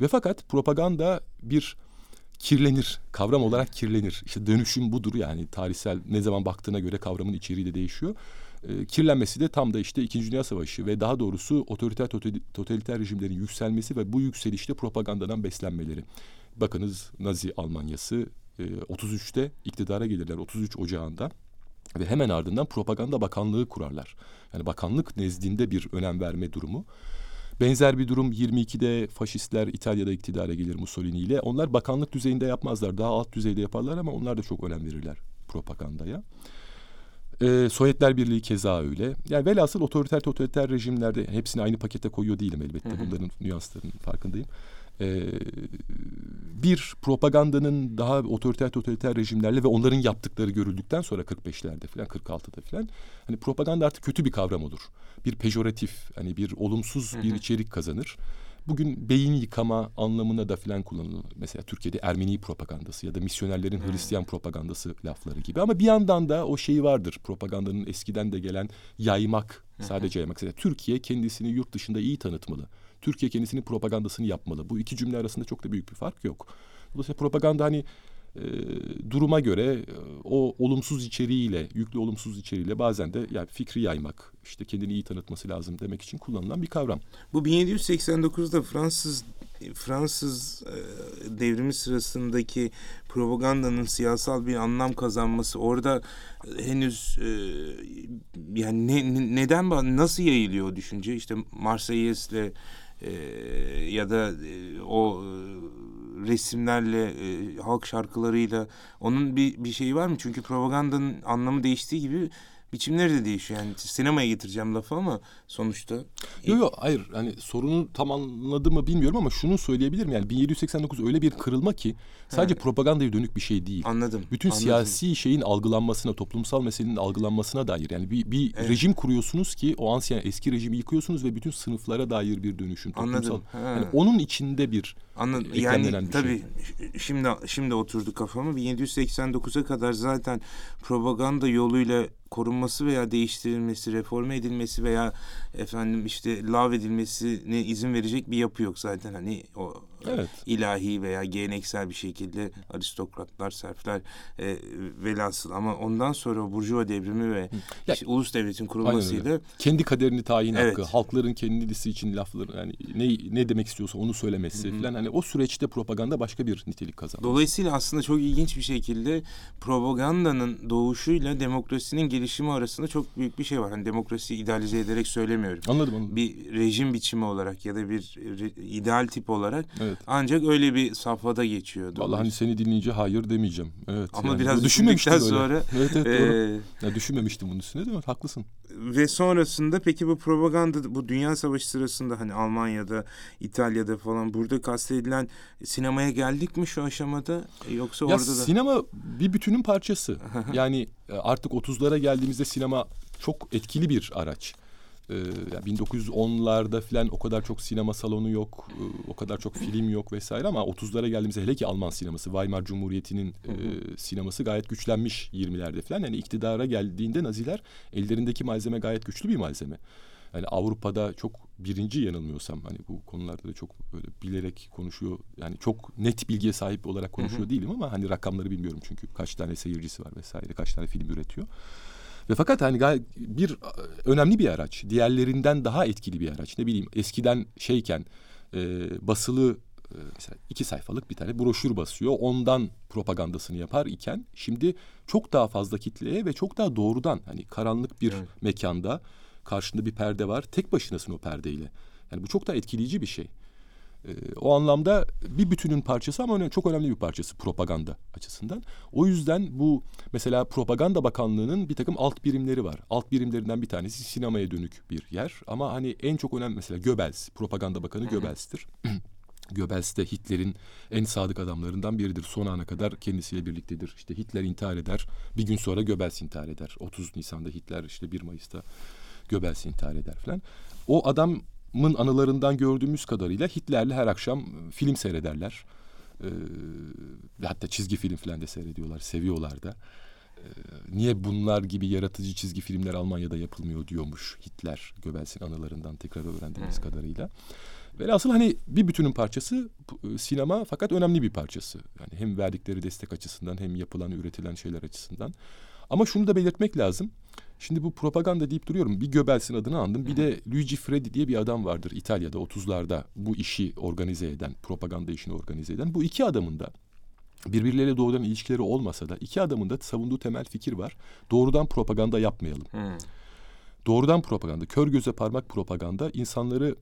Ve fakat propaganda bir kirlenir. Kavram olarak kirlenir. İşte dönüşüm budur yani tarihsel ne zaman baktığına göre kavramın içeriği de değişiyor. E, kirlenmesi de tam da işte İkinci Dünya Savaşı ve daha doğrusu otoriter total- totaliter rejimlerin yükselmesi ve bu yükselişte propagandadan beslenmeleri. Bakınız Nazi Almanyası e, 33'te iktidara gelirler 33 Ocağı'nda ve hemen ardından propaganda bakanlığı kurarlar. Yani bakanlık nezdinde bir önem verme durumu. Benzer bir durum 22'de faşistler İtalya'da iktidara gelir Mussolini ile. Onlar bakanlık düzeyinde yapmazlar. Daha alt düzeyde yaparlar ama onlar da çok önem verirler propagandaya. Ee, Sovyetler Birliği keza öyle. Yani velhasıl otoriter totaliter rejimlerde hepsini aynı pakete koyuyor değilim elbette. Bunların nüanslarının farkındayım. Ee, bir propagandanın daha otoriter totaliter rejimlerle ve onların yaptıkları görüldükten sonra 45'lerde falan 46'da falan hani propaganda artık kötü bir kavram olur. Bir pejoratif hani bir olumsuz bir içerik kazanır. Bugün beyin yıkama anlamına da filan kullanılıyor. Mesela Türkiye'de Ermeni propagandası ya da misyonerlerin Hristiyan propagandası lafları gibi. Ama bir yandan da o şey vardır. Propagandanın eskiden de gelen yaymak, sadece yaymak. Mesela Türkiye kendisini yurt dışında iyi tanıtmalı. Türkiye kendisinin propagandasını yapmalı. Bu iki cümle arasında çok da büyük bir fark yok. Dolayısıyla propaganda hani e, duruma göre e, o olumsuz içeriğiyle, yüklü olumsuz içeriğiyle bazen de yani fikri yaymak, işte kendini iyi tanıtması lazım demek için kullanılan bir kavram. Bu 1789'da Fransız Fransız e, devrimi sırasındaki propagandanın siyasal bir anlam kazanması orada henüz e, yani ne, ne- neden nasıl yayılıyor düşünce işte Marseilles'le e, ya da e, o e, resimlerle e, halk şarkılarıyla onun bir bir şeyi var mı? Çünkü propagandanın anlamı değiştiği gibi biçimleri de değişiyor. Yani sinemaya getireceğim lafı ama sonuçta Yok yok hayır hani sorunu tam anladım mı bilmiyorum ama şunu söyleyebilirim yani 1789 öyle bir kırılma ki sadece propagandaya dönük bir şey değil. anladım. Bütün anladım. siyasi şeyin algılanmasına, toplumsal meselenin algılanmasına dair yani bir, bir Evet. rejim kuruyorsunuz ki o ansiyen eski rejimi yıkıyorsunuz ve bütün sınıflara dair bir dönüşüm toplumsal. Anladım. Yani onun içinde bir Anladım. Yani tabii şey. şimdi şimdi oturdu kafama. 1789'a kadar zaten propaganda yoluyla korunması veya değiştirilmesi, reforme edilmesi veya efendim işte lav edilmesine izin verecek bir yapı yok zaten. Hani o Evet. ilahi veya geleneksel bir şekilde aristokratlar, serfler e, velhasıl ama ondan sonra Burjuva devrimi ve Ya- işte ulus devletin kurulmasıyla. Kendi kaderini tayin Evet. hakkı, halkların kendisi için lafları yani ne ne demek istiyorsa onu söylemesi falan hani o süreçte propaganda başka bir nitelik kazandı. Dolayısıyla aslında çok ilginç bir şekilde propagandanın doğuşuyla demokrasinin gelişimi arasında çok büyük bir şey var. Hani demokrasiyi idealize ederek söylemiyorum. Anladım anladım. Bir rejim biçimi olarak ya da bir ideal tip olarak Evet. Ancak öyle bir safhada geçiyordu. Vallahi hani seni dinleyince hayır demeyeceğim. Evet. Ama yani biraz düşünmemiştim böyle. sonra, Evet evet doğru. Ee, Ya düşünmemiştim bunun üstüne değil mi? Haklısın. ve sonrasında peki bu propaganda bu Dünya Savaşı sırasında hani Almanya'da, İtalya'da falan burada kastedilen sinemaya geldik mi şu aşamada E, yoksa Ya orada da sinema bir bütünün parçası. yani e, artık 30'lara geldiğimizde sinema çok etkili bir araç. Ee, yani 1910'larda falan o kadar çok sinema salonu yok, e, o kadar çok film yok vesaire ama 30'lara geldiğimizde hele ki Alman sineması, Weimar Cumhuriyeti'nin e, sineması gayet güçlenmiş 20'lerde falan. Yani iktidara geldiğinde Naziler ellerindeki malzeme gayet güçlü bir malzeme. Yani Avrupa'da çok birinci yanılmıyorsam hani bu konularda da çok böyle bilerek konuşuyor. Yani çok net bilgiye sahip olarak konuşuyor değilim ama hani rakamları bilmiyorum çünkü kaç tane seyircisi var vesaire, kaç tane film üretiyor. Ve fakat hani bir önemli bir araç. Diğerlerinden daha etkili bir araç. Ne bileyim eskiden şeyken e, basılı e, mesela iki sayfalık bir tane broşür basıyor. Ondan propagandasını yapar iken şimdi çok daha fazla kitleye ve çok daha doğrudan hani karanlık bir Evet. mekanda karşında bir perde var. Tek başınasın o perdeyle. Yani bu çok daha etkileyici bir şey. Ee, o anlamda bir bütünün parçası ama öne- çok önemli bir parçası propaganda açısından. O yüzden bu mesela propaganda bakanlığının bir takım alt birimleri var. Alt birimlerinden bir tanesi sinemaya dönük bir yer. Ama hani en çok önemli mesela Göbels, propaganda bakanı Göbels'tir. Göbels de Hitler'in en sadık adamlarından biridir. Son ana kadar kendisiyle birliktedir. İşte Hitler intihar eder. Bir gün sonra Göbels intihar eder. 30 Nisan'da Hitler işte 1 Mayıs'ta Göbels intihar eder falan. O adamın anılarından gördüğümüz kadarıyla Hitler'le her akşam e, film seyrederler. Ve hatta çizgi film falan da seyrediyorlar, seviyorlar da. Ee, niye bunlar gibi yaratıcı çizgi filmler Almanya'da yapılmıyor diyormuş Hitler Göbels'in anılarından tekrar öğrendiğimiz kadarıyla. Velhasıl hani bir bütünün parçası e, sinema fakat önemli bir parçası. Yani hem verdikleri destek açısından hem yapılan üretilen şeyler açısından. Ama şunu da belirtmek lazım. Şimdi bu propaganda deyip duruyorum. Bir Göbels'in adını andım. Bir de Luigi Freddi diye bir adam vardır İtalya'da 30'larda bu işi organize eden, propaganda işini organize eden. Bu iki adamın da birbirleriyle doğrudan ilişkileri olmasa da iki adamın da savunduğu temel fikir var. Doğrudan propaganda yapmayalım. Hmm. Doğrudan propaganda, kör göze parmak propaganda insanları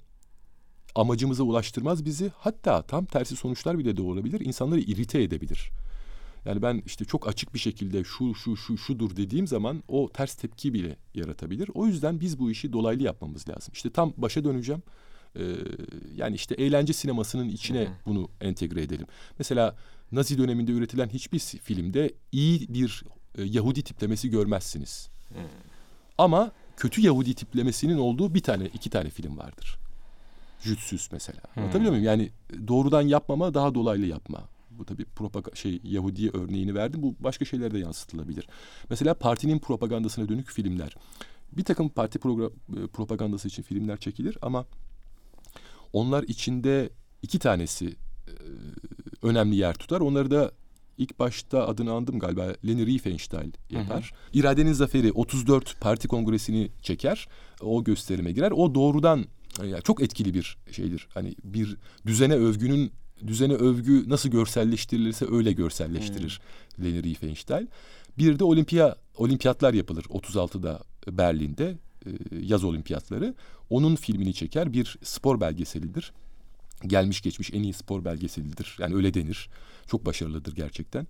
amacımıza ulaştırmaz bizi. Hatta tam tersi sonuçlar bile doğurabilir. İnsanları irite edebilir. Yani ben işte çok açık bir şekilde şu şu şu şudur dediğim zaman o ters tepki bile yaratabilir. O yüzden biz bu işi dolaylı yapmamız lazım. İşte tam başa döneceğim. Ee, yani işte eğlence sinemasının içine bunu entegre edelim. Mesela Nazi döneminde üretilen hiçbir filmde iyi bir e, Yahudi tiplemesi görmezsiniz. Ama kötü Yahudi tiplemesinin olduğu bir tane, iki tane film vardır. Jütsüz mesela. Anlatabiliyor muyum? Yani doğrudan yapmama, daha dolaylı yapma. Bu tabii propag şey Yahudi örneğini verdim. Bu başka şeylere de yansıtılabilir. Mesela partinin propagandasına dönük filmler. Bir takım parti e, propagandası için filmler çekilir ama onlar içinde iki tanesi e, önemli yer tutar. Onları da ilk başta adını andım galiba Leni Riefenstahl yapar. İradenin Zaferi 34 parti kongresini çeker. O gösterime girer. O doğrudan e, yani çok etkili bir şeydir. Hani bir düzene övgünün düzene övgü nasıl görselleştirilirse öyle görselleştirir Leni Riefenstahl. Bir de olimpiya olimpiyatlar yapılır 36'da Berlin'de e, yaz olimpiyatları. Onun filmini çeker bir spor belgeselidir. Gelmiş geçmiş en iyi spor belgeselidir. Yani öyle denir. Çok başarılıdır gerçekten.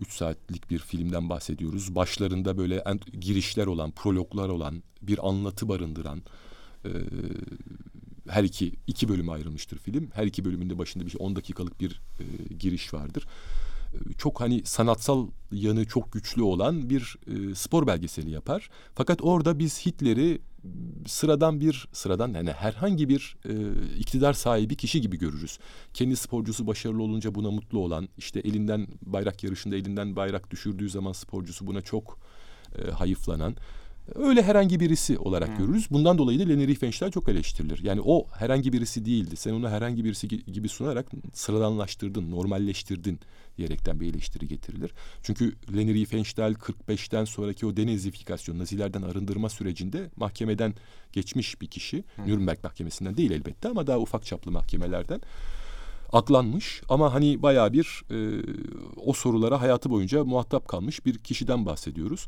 Üç saatlik bir filmden bahsediyoruz. Başlarında böyle girişler olan, prologlar olan, bir anlatı barındıran e, her iki iki bölüme ayrılmıştır film. Her iki bölümünde başında bir 10 dakikalık bir e, giriş vardır. E, Çok hani sanatsal yanı çok güçlü olan bir e, spor belgeseli yapar. Fakat orada biz Hitler'i sıradan bir sıradan yani herhangi bir e, iktidar sahibi kişi gibi görürüz. Kendi sporcusu başarılı olunca buna mutlu olan, işte elinden bayrak yarışında elinden bayrak düşürdüğü zaman sporcusu buna çok e, hayıflanan öyle herhangi birisi olarak görürüz. Bundan dolayı da Leni Riefenstahl çok eleştirilir. Yani o herhangi birisi değildi. Sen onu herhangi birisi gi- gibi sunarak sıradanlaştırdın, normalleştirdin diyerekten bir eleştiri getirilir. Çünkü Leni Riefenstahl 45'ten sonraki o denazifikasyon, Nazilerden arındırma sürecinde mahkemeden geçmiş bir kişi. Nürnberg mahkemesinden değil elbette ama daha ufak çaplı mahkemelerden aklanmış ama hani bayağı bir e, o sorulara hayatı boyunca muhatap kalmış bir kişiden bahsediyoruz.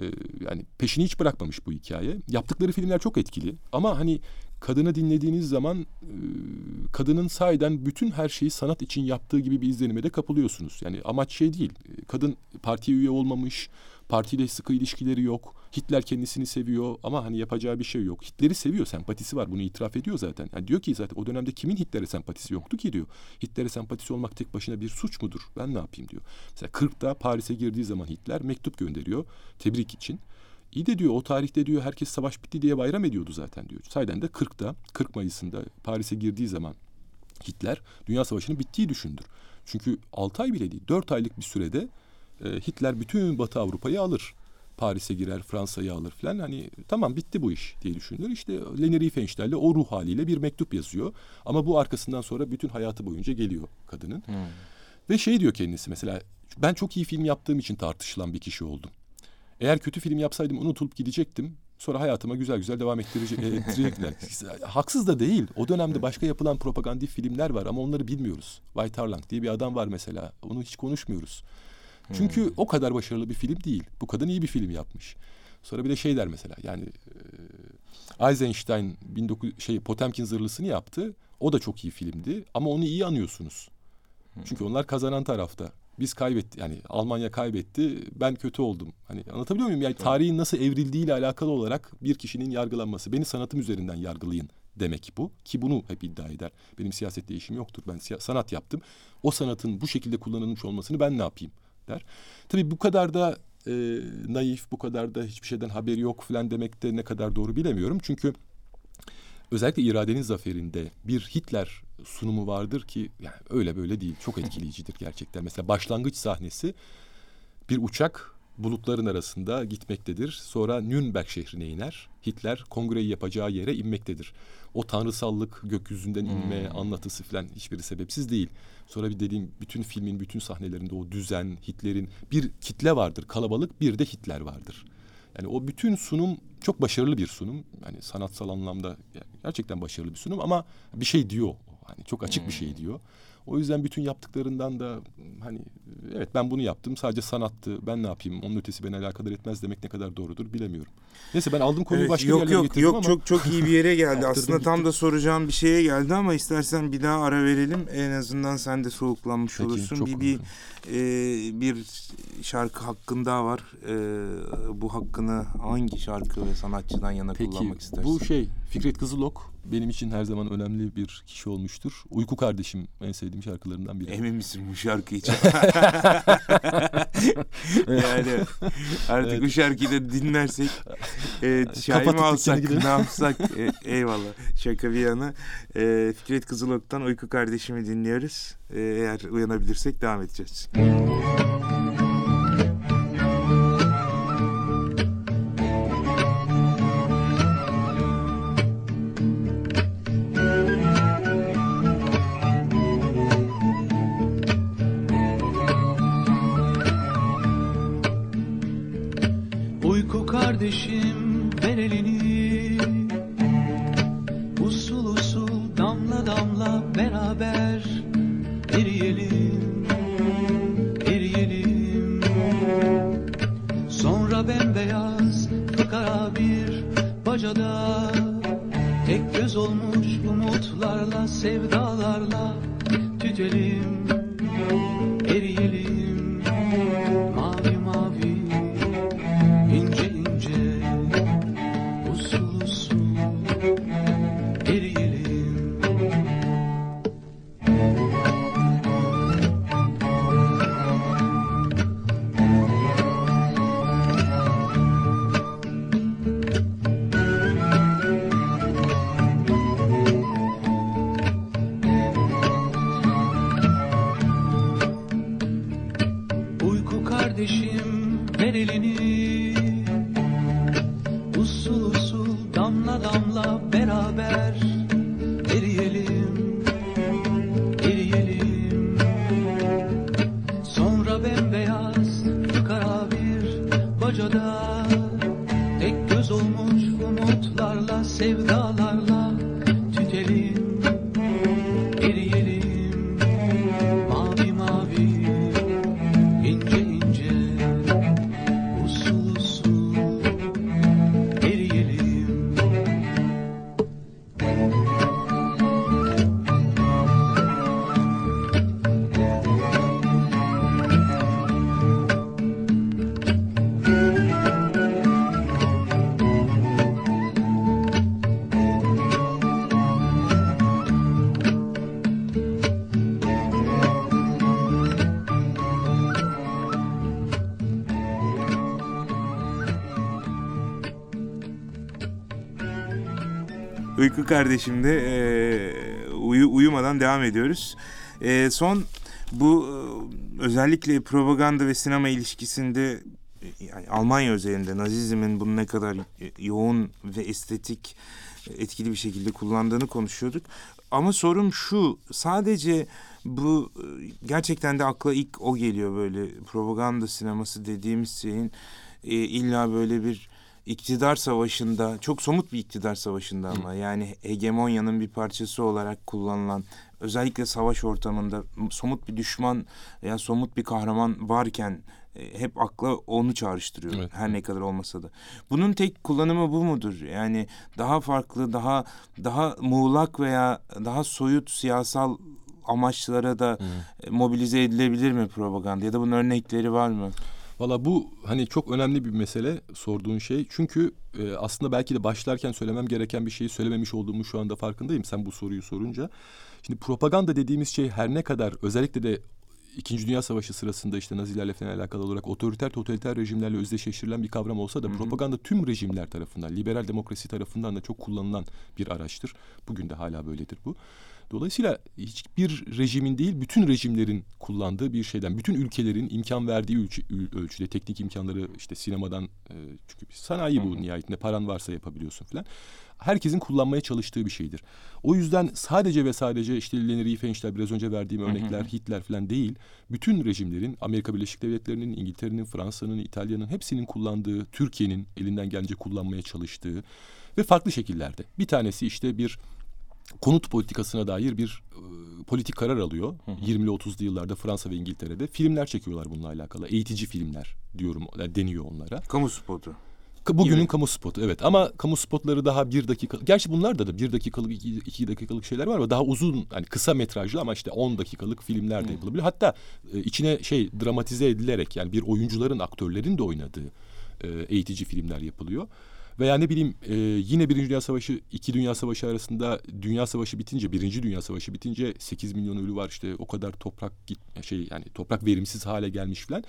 E, yani peşini hiç bırakmamış bu hikaye. Yaptıkları filmler çok etkili ama hani kadını dinlediğiniz zaman e, kadının sahiden bütün her şeyi sanat için yaptığı gibi bir izlenime de kapılıyorsunuz. Yani amaç şey değil. E, kadın partiye üye olmamış, partiyle sıkı ilişkileri yok. Hitler kendisini seviyor ama hani yapacağı bir şey yok. Hitler'i seviyor, sempatisi var. Bunu itiraf ediyor zaten. Yani diyor ki zaten o dönemde kimin Hitler'e sempatisi yoktu ki diyor. Hitler'e sempatisi olmak tek başına bir suç mudur? Ben ne yapayım diyor. Mesela 40'ta Paris'e girdiği zaman Hitler mektup gönderiyor tebrik için. İyi de diyor o tarihte diyor herkes savaş bitti diye bayram ediyordu zaten diyor. Sayden de 40'ta 40 Mayıs'ında Paris'e girdiği zaman Hitler Dünya Savaşı'nın bittiği düşündür. Çünkü 6 ay bile değil 4 aylık bir sürede e, Hitler bütün Batı Avrupa'yı alır. Paris'e girer, Fransa'yı alır falan. Hani tamam bitti bu iş diye düşünülür. İşte Leni Riefenstahl'le o ruh haliyle bir mektup yazıyor. Ama bu arkasından sonra bütün hayatı boyunca geliyor kadının. Hmm. Ve şey diyor kendisi mesela ben çok iyi film yaptığım için tartışılan bir kişi oldum. Eğer kötü film yapsaydım unutulup gidecektim. Sonra hayatıma güzel güzel devam e, ettirecekler. Haksız da değil. O dönemde başka yapılan propagandif filmler var ama onları bilmiyoruz. White Harlang diye bir adam var mesela. Onu hiç konuşmuyoruz. Çünkü o kadar başarılı bir film değil. Bu kadın iyi bir film yapmış. Sonra bir de şey der mesela yani e, Eisenstein 19 şey Potemkin zırhlısını yaptı. O da çok iyi filmdi ama onu iyi anıyorsunuz. Çünkü onlar kazanan tarafta. Biz kaybetti yani Almanya kaybetti. Ben kötü oldum. Hani anlatabiliyor muyum? Yani tarihin nasıl evrildiğiyle alakalı olarak bir kişinin yargılanması. Beni sanatım üzerinden yargılayın demek bu. Ki bunu hep iddia eder. Benim siyasette işim yoktur. Ben sanat yaptım. O sanatın bu şekilde kullanılmış olmasını ben ne yapayım der. Tabii bu kadar da e, naif, bu kadar da hiçbir şeyden haberi yok falan demek de ne kadar doğru bilemiyorum. Çünkü özellikle iradenin zaferinde bir Hitler sunumu vardır ki yani öyle böyle değil. Çok etkileyicidir gerçekten. Mesela başlangıç sahnesi bir uçak bulutların arasında gitmektedir. Sonra Nürnberg şehrine iner. Hitler kongreyi yapacağı yere inmektedir. O tanrısallık, gökyüzünden inme anlatısı falan hiçbiri sebepsiz değil. Sonra bir dediğim bütün filmin bütün sahnelerinde o düzen, Hitler'in bir kitle vardır. Kalabalık bir de Hitler vardır. Yani o bütün sunum çok başarılı bir sunum. Yani sanatsal anlamda gerçekten başarılı bir sunum ama bir şey diyor. Hani çok açık bir şey diyor. O yüzden bütün yaptıklarından da hani evet ben bunu yaptım sadece sanattı ben ne yapayım onun ötesi beni alakadar etmez demek ne kadar doğrudur bilemiyorum. Neyse ben aldım konuyu Evet, başka yok bir yerlere yok getirdim yok ama. çok çok iyi bir yere geldi. Aslında tam gitti. da soracağım bir şeye geldi ama istersen bir daha ara verelim. En azından sen de soluklanmış Peki, olursun. çok bir bir e, bir şarkı hakkın daha var. E, bu hakkını hangi şarkı ve sanatçıdan yana Peki kullanmak istersin? bu şey Fikret Kızılok benim için her zaman önemli bir kişi olmuştur. Uyku Kardeşim en sevdiğim şarkılarından biri. Emin misin bu şarkı için? yani artık Evet. bu şarkıyı da dinlersek e, çay mı alsak ne yapsak E, eyvallah şaka bir yana E, Fikret Kızılok'tan Uyku Kardeşimi dinliyoruz E, eğer uyanabilirsek devam edeceğiz. Kardeşimde e, uyu, uyumadan devam ediyoruz. E, son bu e, özellikle propaganda ve sinema ilişkisinde e, yani Almanya özelinde Nazizmin bunu ne kadar e, yoğun ve estetik etkili bir şekilde kullandığını konuşuyorduk. Ama sorum şu sadece bu gerçekten de akla ilk o geliyor böyle propaganda sineması dediğimiz şeyin e, illa böyle bir iktidar savaşında çok somut bir iktidar savaşında ama yani hegemonyanın bir parçası olarak kullanılan özellikle savaş ortamında somut bir düşman veya somut bir kahraman varken e, hep akla onu çağrıştırıyor Evet. her ne kadar olmasa da. Bunun tek kullanımı bu mudur? Yani daha farklı, daha daha muğlak veya daha soyut siyasal amaçlara da e, mobilize edilebilir mi propaganda ya da bunun örnekleri var mı? Valla bu hani çok önemli bir mesele sorduğun şey. Çünkü e, aslında belki de başlarken söylemem gereken bir şeyi söylememiş olduğumu şu anda farkındayım sen bu soruyu sorunca. Şimdi propaganda dediğimiz şey her ne kadar özellikle de İkinci Dünya Savaşı sırasında işte Nazilerle falan alakalı olarak otoriter totaliter rejimlerle özdeşleştirilen bir kavram olsa da propaganda tüm rejimler tarafından, liberal demokrasi tarafından da çok kullanılan bir araçtır. Bugün de hala böyledir bu. Dolayısıyla hiçbir rejimin değil bütün rejimlerin kullandığı bir şeyden, bütün ülkelerin imkan verdiği ölçü- ölçüde teknik imkanları işte sinemadan e, çünkü sanayi bu nihayetinde paran varsa yapabiliyorsun falan. Herkesin kullanmaya çalıştığı bir şeydir. O yüzden sadece ve sadece işte Leni Riefenstahl biraz önce verdiğim örnekler Hitler falan değil. Bütün rejimlerin Amerika Birleşik Devletleri'nin, İngiltere'nin, Fransa'nın, İtalya'nın hepsinin kullandığı, Türkiye'nin elinden gelince kullanmaya çalıştığı ve farklı şekillerde. Bir tanesi işte bir konut politikasına dair bir e, politik karar alıyor. 20'li 30'lu yıllarda Fransa ve İngiltere'de filmler çekiyorlar bununla alakalı. Eğitici filmler diyorum deniyor onlara. Kamu spotu. Bugünün Gibi. kamu spotu evet ama kamu spotları daha bir dakika. Gerçi bunlarda da bir dakikalık iki, iki dakikalık şeyler var ama daha uzun hani kısa metrajlı ama işte 10 dakikalık filmler de yapılabilir. Hatta e, içine şey dramatize edilerek yani bir oyuncuların aktörlerin de oynadığı e, eğitici filmler yapılıyor. Veya ne bileyim e, yine Birinci Dünya Savaşı, iki Dünya Savaşı arasında Dünya Savaşı bitince, Birinci Dünya Savaşı bitince 8 milyon ölü var işte o kadar toprak git şey yani toprak verimsiz hale gelmiş falan.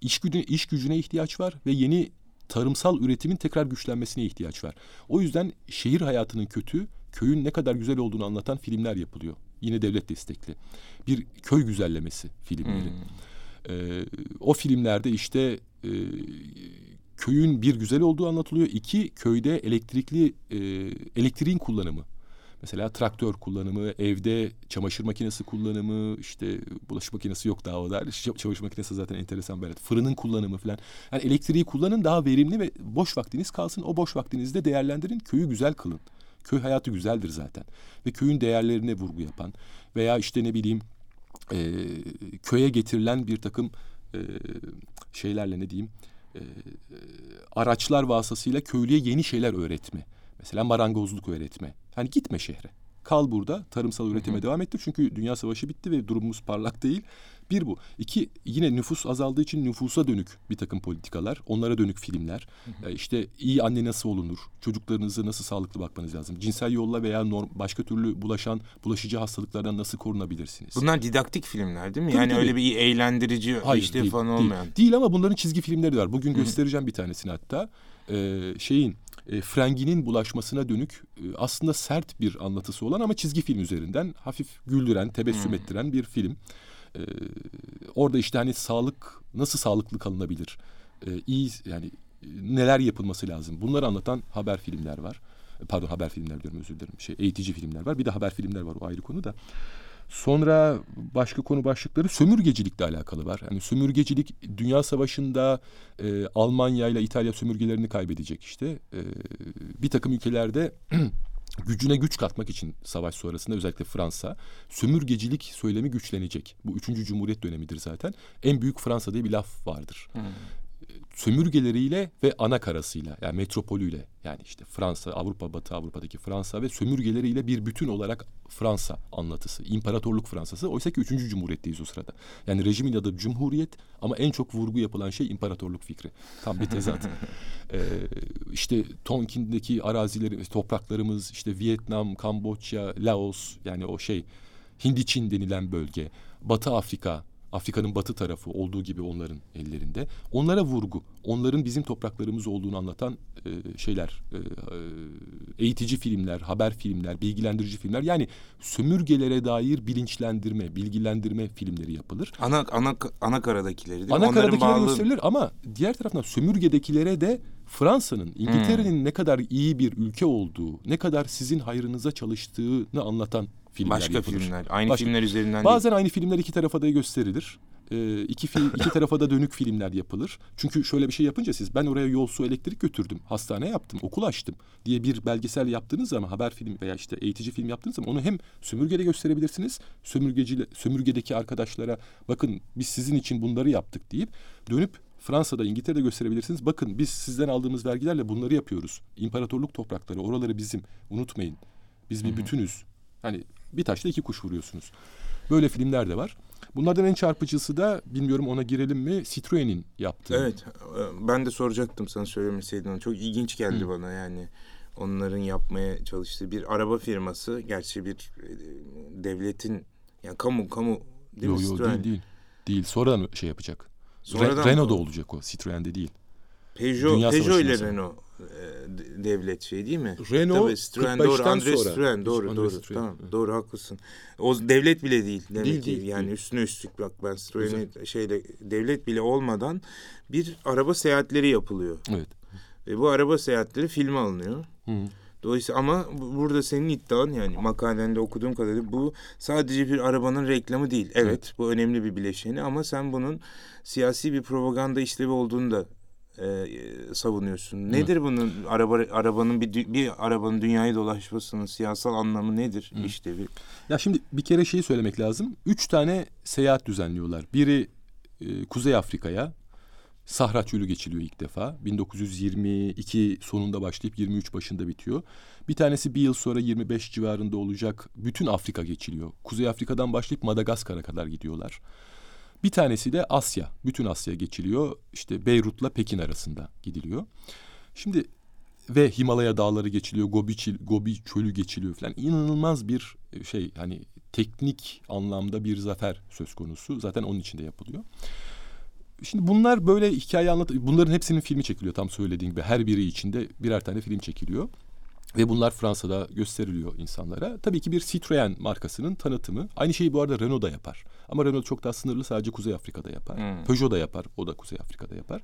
İş, gücüne, iş gücüne ihtiyaç var ve yeni tarımsal üretimin tekrar güçlenmesine ihtiyaç var. O yüzden şehir hayatının kötü, köyün ne kadar güzel olduğunu anlatan filmler yapılıyor. Yine devlet destekli. Bir köy güzellemesi filmleri. Ee, o filmlerde işte e, köyün bir güzel olduğu anlatılıyor. İki köyde elektrikli e, elektriğin kullanımı. Mesela traktör kullanımı, evde çamaşır makinesi kullanımı, işte bulaşık makinesi yok daha o da. Çamaşır makinesi zaten enteresan bir. Fırının kullanımı falan. Yani elektriği kullanın daha verimli ve boş vaktiniz kalsın. O boş vaktinizde değerlendirin, köyü güzel kılın. Köy hayatı güzeldir zaten. Ve köyün değerlerine vurgu yapan veya işte ne bileyim e, köye getirilen bir takım e, şeylerle ne diyeyim e, araçlar vasıtasıyla köylüye yeni şeyler öğretme. Mesela marangozluk öğretme. Hani gitme şehre. Kal burada tarımsal üretime devam ettir. Çünkü dünya savaşı bitti ve durumumuz parlak değil. Bir bu. İki yine nüfus azaldığı için nüfusa dönük bir takım politikalar. Onlara dönük filmler. E, işte iyi anne nasıl olunur? Çocuklarınızı nasıl sağlıklı bakmanız lazım? Cinsel yolla veya norm, başka türlü bulaşan bulaşıcı hastalıklardan nasıl korunabilirsiniz? Bunlar didaktik filmler değil mi? Tabii, yani tabii. öyle bir eğlendirici Hayır işte değil, falan değil. olmayan. Değil ama bunların çizgi filmleri var. Bugün göstereceğim bir tanesini hatta. Ee, şeyin e, frenginin bulaşmasına dönük e, aslında sert bir anlatısı olan ama çizgi film üzerinden hafif güldüren, tebessüm ettiren bir film. Ee, orada işte hani sağlık nasıl sağlıklı kalınabilir? Ee, iyi yani e, neler yapılması lazım? Bunları anlatan haber filmler var. E, Pardon haber filmler diyorum özür dilerim. Şey eğitici filmler var. Bir de haber filmler var o ayrı konu da. Sonra başka konu başlıkları sömürgecilikle alakalı var. Yani sömürgecilik Dünya Savaşı'nda e, Almanya ile İtalya sömürgelerini kaybedecek işte. E, bir takım ülkelerde gücüne güç katmak için savaş sonrasında özellikle Fransa sömürgecilik söylemi güçlenecek. Bu üçüncü Cumhuriyet dönemidir zaten. En büyük Fransa diye bir laf vardır. Sömürgeleriyle ve ana karasıyla yani metropolüyle yani işte Fransa, Avrupa, Batı Avrupa'daki Fransa ve sömürgeleriyle bir bütün olarak Fransa anlatısı. İmparatorluk Fransası. Oysa ki üçüncü Cumhuriyetteyiz o sırada. Yani rejimin adı Cumhuriyet ama en çok vurgu yapılan şey imparatorluk fikri. Tam bir tezat. Ee, işte Tonkin'deki arazileri, topraklarımız, işte Vietnam, Kamboçya, Laos yani o şey Hindiçin denilen bölge, Batı Afrika, Afrika'nın batı tarafı olduğu gibi onların ellerinde. Onlara vurgu, onların bizim topraklarımız olduğunu anlatan e, şeyler, e, e, eğitici filmler, haber filmler, bilgilendirici filmler. Yani sömürgelere dair bilinçlendirme, bilgilendirme filmleri yapılır. Ana ana ana karadakileri değil mi? Ana Onların karadakileri bağlı- gösterilir ama diğer taraftan sömürgedekilere de Fransa'nın, İngiltere'nin Hmm. ne kadar iyi bir ülke olduğu, ne kadar sizin hayrınıza çalıştığını anlatan filmler başka yapılır. filmler. Aynı Başka- filmler üzerinden Bazen aynı filmler iki tarafa da gösterilir. Ee, iki, fi- iki tarafa da dönük filmler yapılır. Çünkü şöyle bir şey yapınca siz ben oraya yol su elektrik götürdüm, hastane yaptım, okul açtım diye bir belgesel yaptığınız zaman haber film veya işte eğitici film yaptığınız zaman onu hem sömürgede gösterebilirsiniz. Sömürgeci sömürgedeki arkadaşlara bakın biz sizin için bunları yaptık deyip dönüp Fransa'da, İngiltere'de gösterebilirsiniz. Bakın biz sizden aldığımız vergilerle bunları yapıyoruz. İmparatorluk toprakları, oraları bizim. Unutmayın. Biz bir bütünüz. Hani bir taşla iki kuş vuruyorsunuz. Böyle filmler de var. Bunlardan en çarpıcısı da bilmiyorum ona girelim mi Citroen'in yaptığı. Evet. Ben de soracaktım sana söylemeseydin onu. Çok ilginç geldi bana yani. Onların yapmaya çalıştığı bir araba firması. Gerçi bir e, devletin yani kamu kamu değil Yok mi? yok Citroen. değil değil. Değil sonradan şey yapacak. Sonradan Re-? Renault'da olacak o Citroen'de değil. Peugeot, Dünya Peugeot ile. Renault devlet şey değil mi? Renault Tabii, doğru. 45'ten Andres sonra. Citroen doğru Andres doğru. Citroen, Tamam evet. doğru haklısın. O devlet bile değil. Demek Değil, değil, Yani değil. üstüne üstlük bak ben Citroen'i şeyle devlet bile olmadan bir araba seyahatleri yapılıyor. Evet. Ve bu araba seyahatleri filme alınıyor. Hı. Dolayısıyla ama bu- burada senin iddian yani makalende okuduğum kadarıyla bu sadece bir arabanın reklamı değil. Evet, bu önemli bir bileşeni ama sen bunun siyasi bir propaganda işlevi olduğunu da e, savunuyorsun. Nedir bunun araba arabanın bir bir arabanın dünyayı dolaşmasının siyasal anlamı nedir işlevi? Ya şimdi bir kere şeyi söylemek lazım. Üç tane seyahat düzenliyorlar. Biri e, Kuzey Afrika'ya. Sahra çölü geçiliyor ilk defa. 1922 sonunda başlayıp 23 başında bitiyor. Bir tanesi bir yıl sonra 25 civarında olacak. Bütün Afrika geçiliyor. Kuzey Afrika'dan başlayıp Madagaskar'a kadar gidiyorlar. Bir tanesi de Asya. Bütün Asya geçiliyor. İşte Beyrut'la Pekin arasında gidiliyor. Şimdi ve Himalaya dağları geçiliyor, Gobi, çil- Gobi çölü geçiliyor falan. İnanılmaz bir e, şey hani teknik anlamda bir zafer söz konusu. Zaten onun içinde yapılıyor. Şimdi bunlar böyle hikaye anlat bunların hepsinin filmi çekiliyor tam söylediğin gibi. Her biri içinde birer tane film çekiliyor. Ve bunlar Fransa'da gösteriliyor insanlara. Tabii ki bir Citroen markasının tanıtımı. Aynı şeyi bu arada Renault da yapar. Ama Renault çok daha sınırlı sadece Kuzey Afrika'da yapar. Hmm. Peugeot da yapar. O da Kuzey Afrika'da yapar.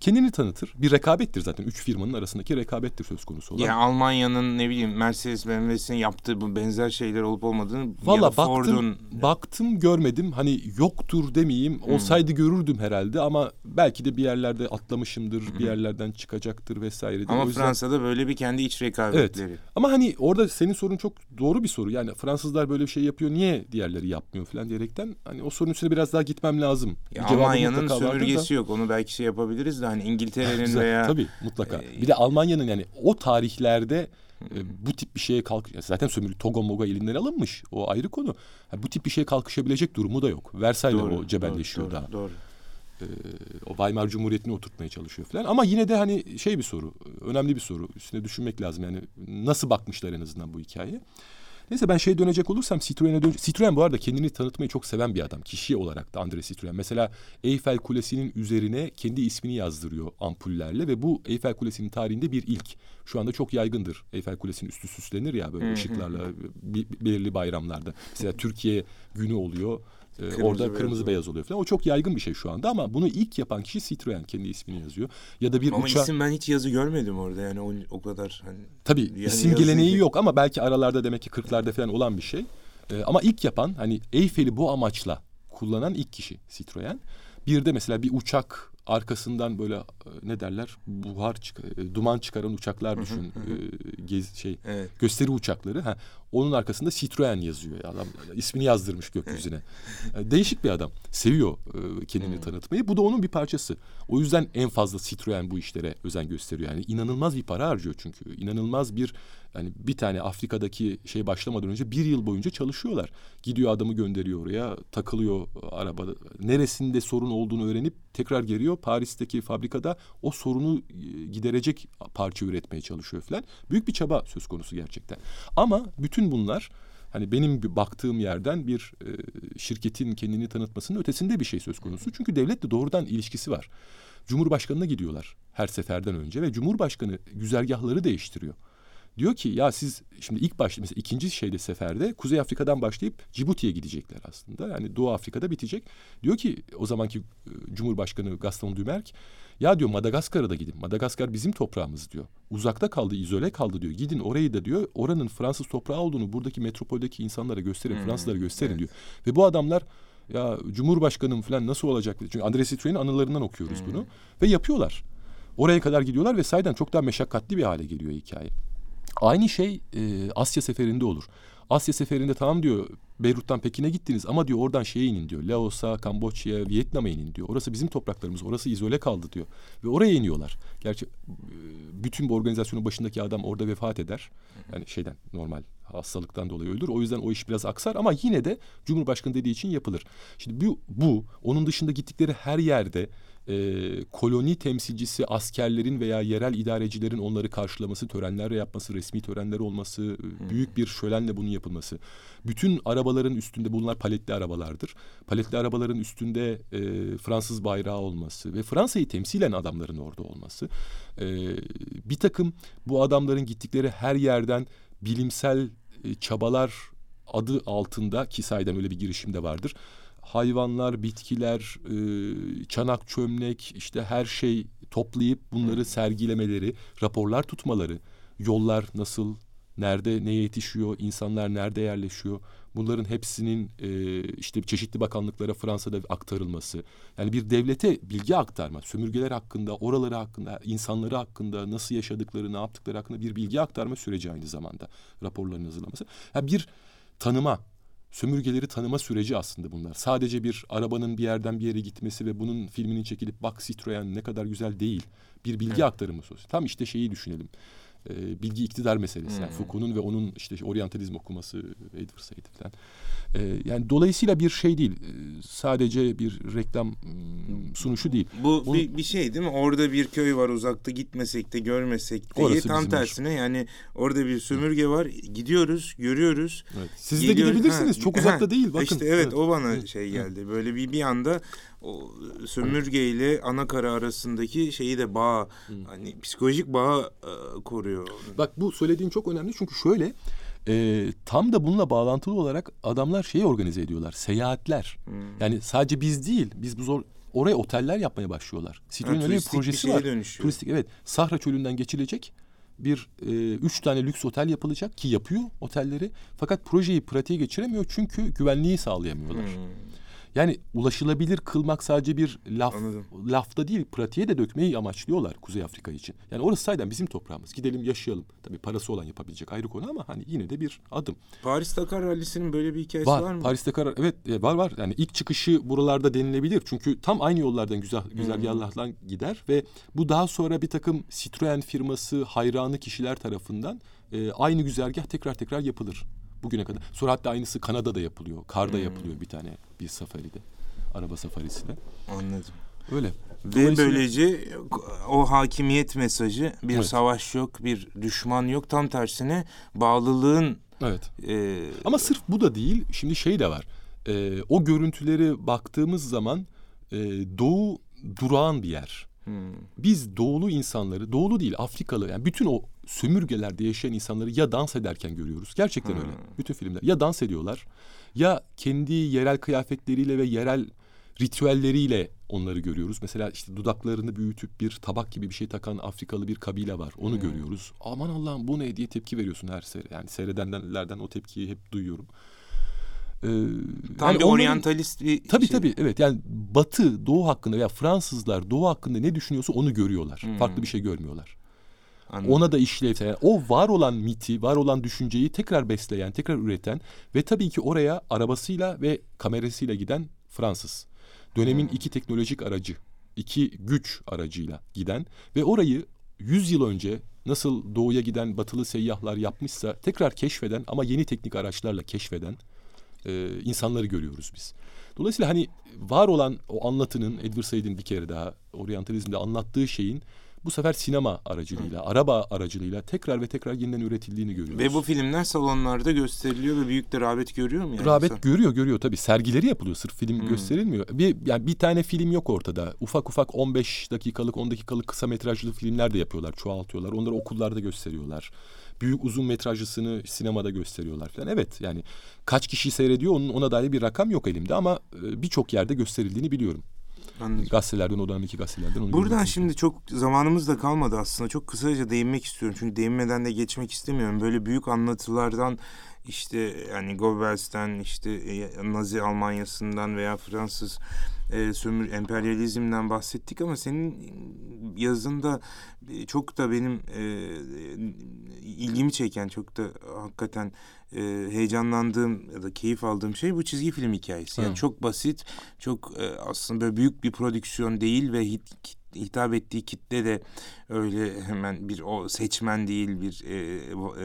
Kendini tanıtır. Bir rekabettir zaten. Üç firmanın arasındaki rekabettir söz konusu olan. Yani Almanya'nın ne bileyim Mercedes BMW'sinin yaptığı bu benzer şeyler olup olmadığını Valla Ford'un baktım, baktım görmedim. Hani yoktur demeyeyim. Olsaydı görürdüm herhalde ama belki de bir yerlerde atlamışımdır, bir yerlerden çıkacaktır vesaire. ama yüzden- Fransa'da böyle bir kendi iç rekabetleri. Ama hani orada senin sorun çok doğru bir soru. Yani Fransızlar böyle bir şey yapıyor niye diğerleri yapmıyor falan diyerekten hani o sorunun üstüne biraz daha gitmem lazım. Ya Almanya'nın vardır da. sömürgesi yok. Onu belki şey yapabiliriz de hani İngiltere'nin Güzel, veya Tabii mutlaka. e, bir de Almanya'nın yani o tarihlerde e, bu tip bir şeye kalk zaten sömürü Togo Moga elinden alınmış. O ayrı konu. Ha, bu tip bir şeye kalkışabilecek durumu da yok. Versailles'le o cebelleşiyor doğru, daha. Doğru. Ee, o Weimar Cumhuriyeti'ni oturtmaya çalışıyor falan. Ama yine de hani şey bir soru, önemli bir soru. Üstüne düşünmek lazım yani nasıl bakmışlar en azından bu hikayeye. Neyse ben şeye dönecek olursam Citroen'e dön Citroen bu arada kendini tanıtmayı çok seven bir adam. Kişi olarak da André Citroen. Mesela Eyfel Kulesi'nin üzerine kendi ismini yazdırıyor ampullerle ve bu Eyfel Kulesi'nin tarihinde bir ilk. Şu anda çok yaygındır. Eyfel Kulesi'nin üstü süslenir ya böyle ışıklarla belirli bayramlarda. Mesela Türkiye günü oluyor. Ee, Kırmızı orada beyaz kırmızı beyaz oluyor falan. O çok yaygın bir şey şu anda ama bunu ilk yapan kişi Citroen kendi ismini yazıyor. Ya da bir Ama uçağı isim ben hiç yazı görmedim orada yani o, o kadar hani Tabii Yani isim geleneği gibi. yok ama belki aralarda demek ki 40'larda falan olan bir şey. Ee, ama ilk yapan hani Eyfel'i bu amaçla kullanan ilk kişi Citroen. Bir de mesela bir uçak arkasından böyle e, ne derler buhar çık e, duman çıkaran uçaklar düşün. E, gez şey evet. gösteri uçakları. Ha, onun arkasında Citroen yazıyor. Adam ismini yazdırmış gökyüzüne. E, Değişik bir adam. Seviyor e, kendini tanıtmayı. Bu da onun bir parçası. O yüzden en fazla Citroen bu işlere özen gösteriyor. Yani inanılmaz bir para harcıyor çünkü. İnanılmaz bir yani bir tane Afrika'daki şey başlamadan önce bir yıl boyunca çalışıyorlar. Gidiyor adamı gönderiyor oraya, takılıyor arabada. Neresinde sorun olduğunu öğrenip tekrar geliyor. Paris'teki fabrikada o sorunu e, giderecek parça üretmeye çalışıyor falan. Büyük bir çaba söz konusu gerçekten. Ama bütün bunlar Hani benim baktığım yerden bir e, şirketin kendini tanıtmasının ötesinde bir şey söz konusu. Çünkü devletle doğrudan ilişkisi var. Cumhurbaşkanına gidiyorlar her seferden önce ve Cumhurbaşkanı güzergahları değiştiriyor. Diyor ki ya siz şimdi ilk başta mesela ikinci şeyde seferde Kuzey Afrika'dan başlayıp Cibuti'ye gidecekler aslında. Yani Doğu Afrika'da bitecek. Diyor ki o zamanki e, Cumhurbaşkanı Gaston Dumerc ya diyor Madagaskar'a da gidin. Madagaskar bizim toprağımız diyor. Uzakta kaldı, izole kaldı diyor. Gidin orayı da diyor. Oranın Fransız toprağı olduğunu buradaki metropoldeki insanlara gösterin, Hmm, Fransızlara gösterin evet. diyor. Ve bu adamlar ya Cumhurbaşkanım falan nasıl olacak? Çünkü André Citroen'in anılarından okuyoruz Hmm. bunu. Ve yapıyorlar. Oraya kadar gidiyorlar ve sayeden çok daha meşakkatli bir hale geliyor hikaye. Aynı şey e, Asya seferinde olur. Asya seferinde tamam diyor Beyrut'tan Pekin'e gittiniz ama diyor oradan şeye inin diyor. Laos'a, Kamboçya'ya, Vietnam'a inin diyor. Orası bizim topraklarımız, orası izole kaldı diyor. Ve oraya iniyorlar. Gerçi bütün bu organizasyonun başındaki adam orada vefat eder. Yani şeyden normal hastalıktan dolayı ölür. O yüzden o iş biraz aksar ama yine de Cumhurbaşkanı dediği için yapılır. Şimdi bu, bu onun dışında gittikleri her yerde e, koloni temsilcisi askerlerin veya yerel idarecilerin onları karşılaması, törenler yapması, resmi törenler olması, e, büyük bir şölenle bunun yapılması. Bütün arabaların üstünde bunlar paletli arabalardır. Paletli arabaların üstünde e, Fransız bayrağı olması ve Fransa'yı temsilen adamların orada olması. E, bir takım bu adamların gittikleri her yerden bilimsel e, çabalar adı altında ki sayeden öyle bir girişim de vardır hayvanlar, bitkiler, e, çanak çömlek işte her şey toplayıp bunları sergilemeleri, raporlar tutmaları, yollar nasıl, nerede ne yetişiyor, insanlar nerede yerleşiyor, bunların hepsinin e, işte çeşitli bakanlıklara Fransa'da aktarılması. Yani bir devlete bilgi aktarma, sömürgeler hakkında, oraları hakkında, insanları hakkında, nasıl yaşadıkları, ne yaptıkları hakkında bir bilgi aktarma süreci aynı zamanda raporların hazırlaması. Yani bir tanıma, sömürgeleri tanıma süreci aslında bunlar. Sadece bir arabanın bir yerden bir yere gitmesi ve bunun filminin çekilip bak Citroen ne kadar güzel değil. Bir bilgi aktarımı söz. Tam işte şeyi düşünelim. Ee, bilgi iktidar meselesi. Yani Foucault'un ve onun işte oryantalizm okuması Edward Said falan. Ee, yani dolayısıyla bir şey değil. Ee, sadece bir reklam sunuşu değil. Bu Bunu- bir, bir şey değil mi? Orada bir köy var uzakta gitmesek de görmesek de. Orası Tam tersine yani orada bir sömürge var. Gidiyoruz, görüyoruz. Evet. Siz de Geliyor- gidebilirsiniz. Ha, Çok ha, uzakta değil. Bakın. İşte evet, Evet. o bana Evet. şey geldi. Böyle bir bir anda o sömürge ile ana kara arasındaki şeyi de bağ hani psikolojik bağ e, koruyor. Bak bu söylediğin çok önemli çünkü şöyle e, tam da bununla bağlantılı olarak adamlar şeyi organize ediyorlar. Seyahatler. Yani sadece biz değil. Biz bu zor oraya oteller yapmaya başlıyorlar. Citroen öyle bir bir projesi şeye var. dönüşüyor. Turistik evet. Sahra çölünden geçilecek bir e, üç tane lüks otel yapılacak ki yapıyor otelleri. Fakat projeyi pratiğe geçiremiyor çünkü güvenliği sağlayamıyorlar. Yani ulaşılabilir kılmak sadece bir laf Anladım. lafta değil pratiğe de dökmeyi amaçlıyorlar Kuzey Afrika için. Yani orası sayeden bizim toprağımız. Gidelim yaşayalım. Tabii parası olan yapabilecek ayrı konu ama hani yine de bir adım. Paris Dakar Rally'sinin böyle bir hikayesi var, Var. mı? Paris'te karar evet e, var var. Yani ilk çıkışı buralarda denilebilir. Çünkü tam aynı yollardan güzel güzergahlardan gider ve bu daha sonra bir takım Citroen firması hayranı kişiler tarafından e, aynı güzergah tekrar tekrar yapılır. Bugüne kadar. Sonra hatta aynısı Kanada'da yapılıyor. Karda yapılıyor bir tane bir safaride. Araba safarisinde. Anladım. Öyle. Ve böylece o hakimiyet mesajı bir Evet. savaş yok, bir düşman yok. Tam tersine bağlılığın Evet. e, Ama sırf bu da değil. Şimdi şey de var. Ee, o görüntüleri baktığımız zaman e, Doğu durağan bir yer. hmm, Biz doğulu insanları, doğulu değil Afrikalı yani bütün o sömürgelerde yaşayan insanları ya dans ederken görüyoruz. Gerçekten öyle. Bütün filmler. Ya dans ediyorlar ya kendi yerel kıyafetleriyle ve yerel ritüelleriyle onları görüyoruz. Mesela işte dudaklarını büyütüp bir tabak gibi bir şey takan Afrikalı bir kabile var. Onu görüyoruz. Aman Allah'ım bu ne diye tepki veriyorsun her seyre. Yani seyredenlerden o tepkiyi hep duyuyorum. Ee, tam yani bir onların- oryantalist bir Tabii şey. tabii evet yani Batı Doğu hakkında veya Fransızlar Doğu hakkında ne düşünüyorsa onu görüyorlar. Farklı bir şey görmüyorlar. Anladım. Ona da işlevsel. Yani o var olan miti, var olan düşünceyi tekrar besleyen, tekrar üreten ve tabii ki oraya arabasıyla ve kamerasıyla giden Fransız. Dönemin iki teknolojik aracı, iki güç aracıyla giden ve orayı 100 yıl önce nasıl doğuya giden batılı seyyahlar yapmışsa tekrar keşfeden ama yeni teknik araçlarla keşfeden e, insanları görüyoruz biz. Dolayısıyla hani var olan o anlatının Edward Said'in bir kere daha oryantalizmde anlattığı şeyin bu sefer sinema aracılığıyla, araba aracılığıyla tekrar ve tekrar yeniden üretildiğini görüyoruz. Ve bu filmler salonlarda gösteriliyor ve büyük de rağbet görüyor mu? Yani Rağbet Mesela- görüyor görüyor tabii sergileri yapılıyor sırf film Hmm. gösterilmiyor. Bir yani bir tane film yok ortada. Ufak ufak 15 dakikalık 10 dakikalık kısa metrajlı filmler de yapıyorlar, çoğaltıyorlar. Onları okullarda gösteriyorlar. Büyük uzun metrajlısını sinemada gösteriyorlar falan. Evet yani kaç kişi seyrediyor onun ona dair bir rakam yok elimde ama e, birçok yerde gösterildiğini biliyorum. Anladım. Gazetelerden o dönemdeki gazetelerden onu Buradan şimdi çok zamanımız da kalmadı aslında. Çok kısaca değinmek istiyorum. Çünkü değinmeden de geçmek istemiyorum. Böyle büyük anlatılardan işte yani Goebbels'ten işte e, Nazi Almanyası'ndan veya Fransız e, sömür emperyalizmden bahsettik ama senin yazında e, çok da benim e, ilgimi çeken çok da hakikaten e, heyecanlandığım ya da keyif aldığım şey bu çizgi film hikayesi. Yani Hı. çok basit, çok e, aslında böyle büyük bir prodüksiyon değil ve hit, hitap ettiği kitle de öyle hemen bir o seçmen değil bir e,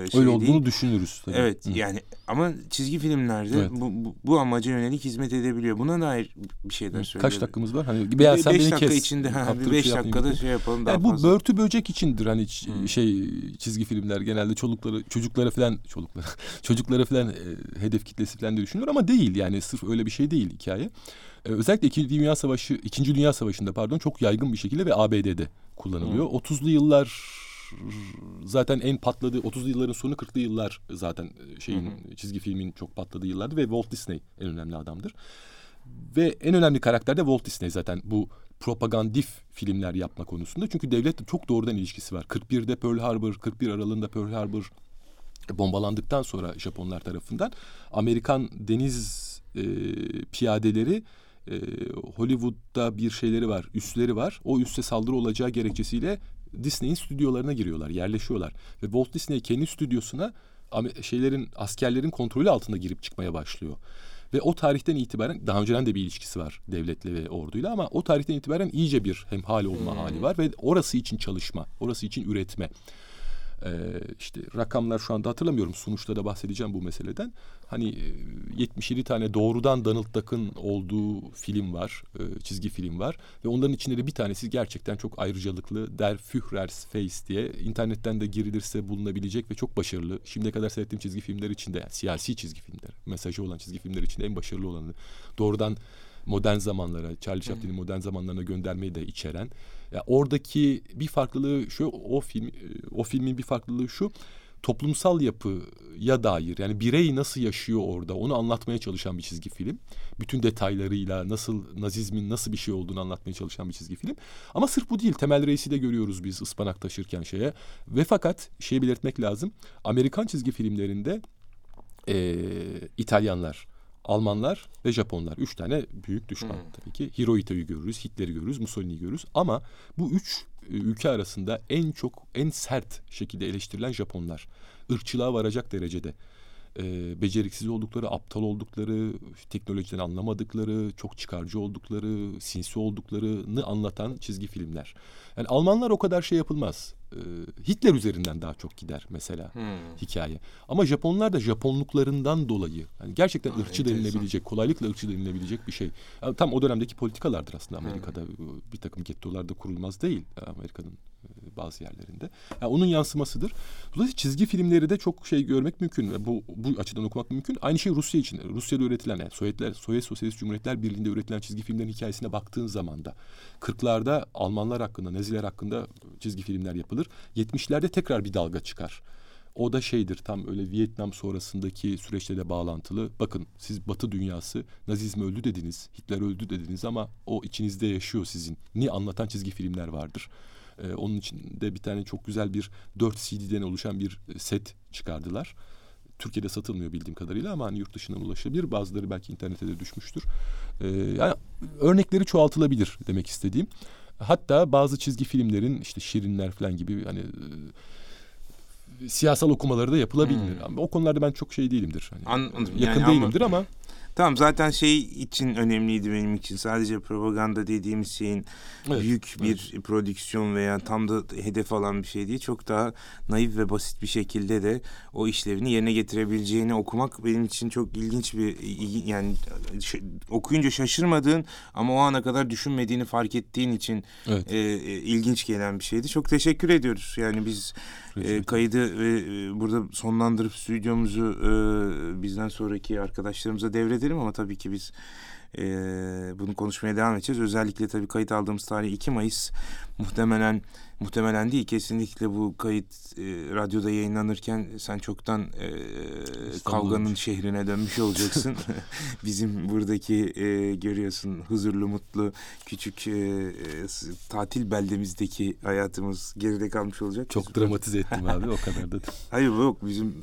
e, şey Öyle olduğunu değil. düşünürüz tabii. Evet Hı. yani ama çizgi filmlerde Evet. bu, bu, bu amaca yönelik hizmet edebiliyor. Buna dair bir şeyler söyle. Kaç dakikamız var? Hani Bir beğensen beş beni dakika kes. içinde ha, bir beş şey dakikada şey yapalım daha Yani bu fazla. börtü böcek içindir hani Hı. şey çizgi filmler genelde çocukları çocuklara falan çocuklara çocuklara falan e, hedef kitlesi falan diye düşünülür ama değil yani sırf öyle bir şey değil hikaye. E, özellikle İkinci Dünya Savaşı İkinci Dünya Savaşı'nda pardon çok yaygın bir şekilde ve ABD'de kullanılıyor. 30'lu yıllar zaten en patladığı 30'lu yılların sonu 40'lı yıllar zaten e, şeyin çizgi filmin çok patladığı yıllardı ve Walt Disney en önemli adamdır. Ve en önemli karakter de Walt Disney zaten bu propagandif filmler yapma konusunda. Çünkü devletle çok doğrudan ilişkisi var. 41'de Pearl Harbor, 41 aralığında Pearl Harbor bombalandıktan sonra Japonlar tarafından Amerikan deniz e, piyadeleri e, Hollywood'da bir şeyleri var, üsleri var. O üste saldırı olacağı gerekçesiyle Disney'in stüdyolarına giriyorlar, yerleşiyorlar. Ve Walt Disney kendi stüdyosuna şeylerin askerlerin kontrolü altında girip çıkmaya başlıyor. Ve o tarihten itibaren daha önceden de bir ilişkisi var devletle ve orduyla ama o tarihten itibaren iyice bir hemhal olma hali var ve orası için çalışma, orası için üretme. Ee, işte rakamlar şu anda hatırlamıyorum. Sonuçta da bahsedeceğim bu meseleden. Hani e, 77 tane doğrudan Donald Duck'ın olduğu film var, e, çizgi film var ve onların içinde de bir tanesi gerçekten çok ayrıcalıklı Der Führer's Face diye internetten de girilirse bulunabilecek ve çok başarılı. Şimdiye kadar seyrettiğim çizgi filmler içinde yani siyasi çizgi filmler, mesajı olan çizgi filmler içinde en başarılı olanı. Doğrudan modern zamanlara, Charlie Chaplin'in modern zamanlarına göndermeyi de içeren. Ya oradaki bir farklılığı şu, o film, o filmin bir farklılığı şu. Toplumsal yapıya dair yani birey nasıl yaşıyor orada onu anlatmaya çalışan bir çizgi film. Bütün detaylarıyla nasıl nazizmin nasıl bir şey olduğunu anlatmaya çalışan bir çizgi film. Ama sırf bu değil. Temel Reis'i de görüyoruz biz ıspanak taşırken şeye. Ve fakat şeyi belirtmek lazım. Amerikan çizgi filmlerinde eee, İtalyanlar, Almanlar ve Japonlar. Üç tane büyük düşman tabii ki. Hirohito'yu görürüz, Hitler'i görürüz, Mussolini'yi görürüz. Ama bu üç e, ülke arasında en çok, en sert şekilde eleştirilen Japonlar. Irkçılığa varacak derecede. e, beceriksiz oldukları, aptal oldukları, teknolojiden anlamadıkları, çok çıkarcı oldukları, sinsi olduklarını anlatan çizgi filmler. Yani Almanlar o kadar şey yapılmaz. E, Hitler üzerinden daha çok gider mesela Hmm. hikaye. Ama Japonlar da Japonluklarından dolayı yani gerçekten Aa, ırkçı enteresan. denilebilecek, kolaylıkla ırkçı denilebilecek bir şey. Yani tam o dönemdeki politikalardır aslında Amerika'da e, bir takım gettolar da kurulmaz değil e, Amerika'nın bazı yerlerinde. Yani onun yansımasıdır. Dolayısıyla çizgi filmleri de çok şey görmek mümkün. ve Bu bu açıdan okumak mümkün. Aynı şey Rusya için. Rusya'da üretilen yani Sovyetler Sovyet Sosyalist Cumhuriyetler Birliği'nde üretilen çizgi filmlerin hikayesine baktığın zaman da 40'larda Almanlar hakkında, Naziler hakkında çizgi filmler yapılır. 70'lerde tekrar bir dalga çıkar. O da şeydir tam öyle Vietnam sonrasındaki süreçte de bağlantılı. Bakın siz Batı dünyası Nazizm öldü dediniz, Hitler öldü dediniz ama o içinizde yaşıyor sizin. Ni anlatan çizgi filmler vardır. Ee, onun için de bir tane çok güzel bir 4 CD'den oluşan bir set çıkardılar. Türkiye'de satılmıyor bildiğim kadarıyla ama hani yurt dışından ulaşabilir. Bazıları belki internete de düşmüştür. Ee, yani örnekleri çoğaltılabilir demek istediğim. Hatta bazı çizgi filmlerin işte Şirinler falan gibi hani e, siyasal okumaları da yapılabilir. Hmm. Ama o konularda ben çok şey değilimdir. Hani, Anladım. yakın Yani ama- değilimdir ama Tamam zaten şey için önemliydi benim için. Sadece propaganda dediğimiz şeyin Evet, büyük bir prodüksiyon veya tam da hedef alan bir şey değil. Çok daha naif ve basit bir şekilde de o işlevini yerine getirebileceğini okumak benim için çok ilginç bir yani okuyunca şaşırmadığın ama o ana kadar düşünmediğini fark ettiğin için Evet. e, e, ilginç gelen bir şeydi. Çok teşekkür ediyoruz. Yani biz e, kaydı ve e, burada sonlandırıp stüdyomuzu e, bizden sonraki arkadaşlarımıza devredelim ama tabii ki biz e, bunu konuşmaya devam edeceğiz. Özellikle tabii kayıt aldığımız tarih 2 Mayıs. Muhtemelen muhtemelen değil kesinlikle bu kayıt e, radyoda yayınlanırken sen çoktan e, kavganın şehrine dönmüş olacaksın. Bizim buradaki e, görüyorsun huzurlu mutlu küçük e, e, tatil beldemizdeki hayatımız geride kalmış olacak. Çok Biz- dramatize ettim abi o kadar da. Hayır yok bizim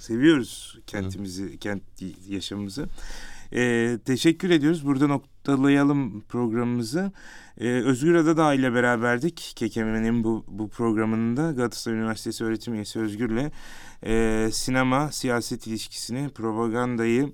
seviyoruz kentimizi, kent yaşamımızı. Ee, teşekkür ediyoruz. Burada noktalayalım programımızı. Ee, Özgür Adadağ ile beraberdik. KKM'nin bu, bu programında Galatasaray Üniversitesi öğretim üyesi Özgür'le e, sinema, siyaset ilişkisini, propagandayı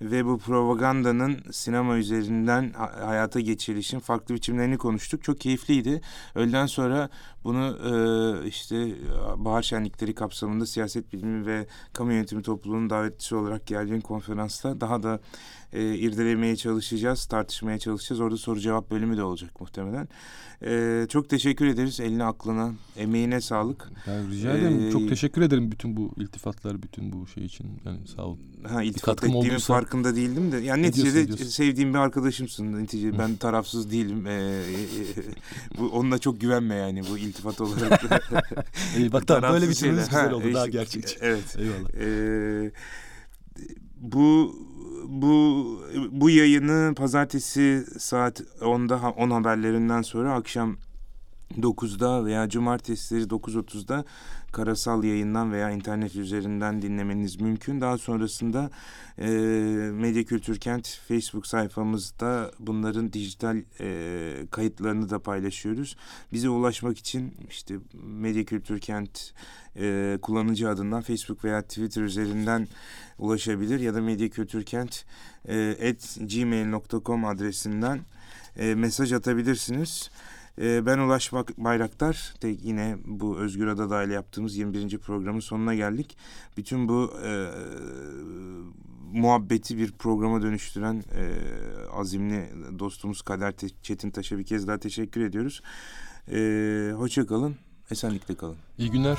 ve bu propagandanın sinema üzerinden ha- hayata geçirilişin farklı biçimlerini konuştuk. Çok keyifliydi. Öğleden sonra bunu e, işte bahar şenlikleri kapsamında siyaset bilimi ve kamu yönetimi topluluğunun davetlisi olarak geldiğin konferansta daha da e, irdelemeye çalışacağız, tartışmaya çalışacağız. Orada soru cevap bölümü de olacak muhtemelen. E, çok teşekkür ederiz. Eline aklına, emeğine sağlık. Ben rica ederim. Ee, Çok teşekkür ederim bütün bu iltifatlar, bütün bu şey için. Yani sağ ol. Ha iltifat ettiğimin olduysa- farkında değildim de. Yani Ediyorsun, neticede ediyorsun. sevdiğim bir arkadaşımsın. Neticede ben tarafsız değilim. Ee, e, e, bu onunla çok güvenme yani bu iltifat olarak. İyi, bak tamam böyle bitirmeniz güzel Ha, oldu. Daha işte, gerçekçi. Evet. Eyvallah. Ee, bu bu bu yayını pazartesi saat 10'da ha- 10 haberlerinden sonra akşam 9'da veya cumartesileri 9.30'da karasal yayından veya internet üzerinden dinlemeniz mümkün. Daha sonrasında e, Medya Kültür Kent Facebook sayfamızda bunların dijital e, kayıtlarını da paylaşıyoruz. Bize ulaşmak için işte Medya Kültür Kent e, kullanıcı adından Facebook veya Twitter üzerinden ulaşabilir ya da Medya Kültür Kent e, at gmail.com adresinden e, mesaj atabilirsiniz. E, ben Ulaş Bayraktar. De yine bu Özgür Adada ile yaptığımız 21. programın sonuna geldik. Bütün bu e, muhabbeti bir programa dönüştüren e, azimli dostumuz Kader Te- Çetintaş'a bir kez daha teşekkür ediyoruz. E, hoşça kalın, esenlikle kalın. İyi günler.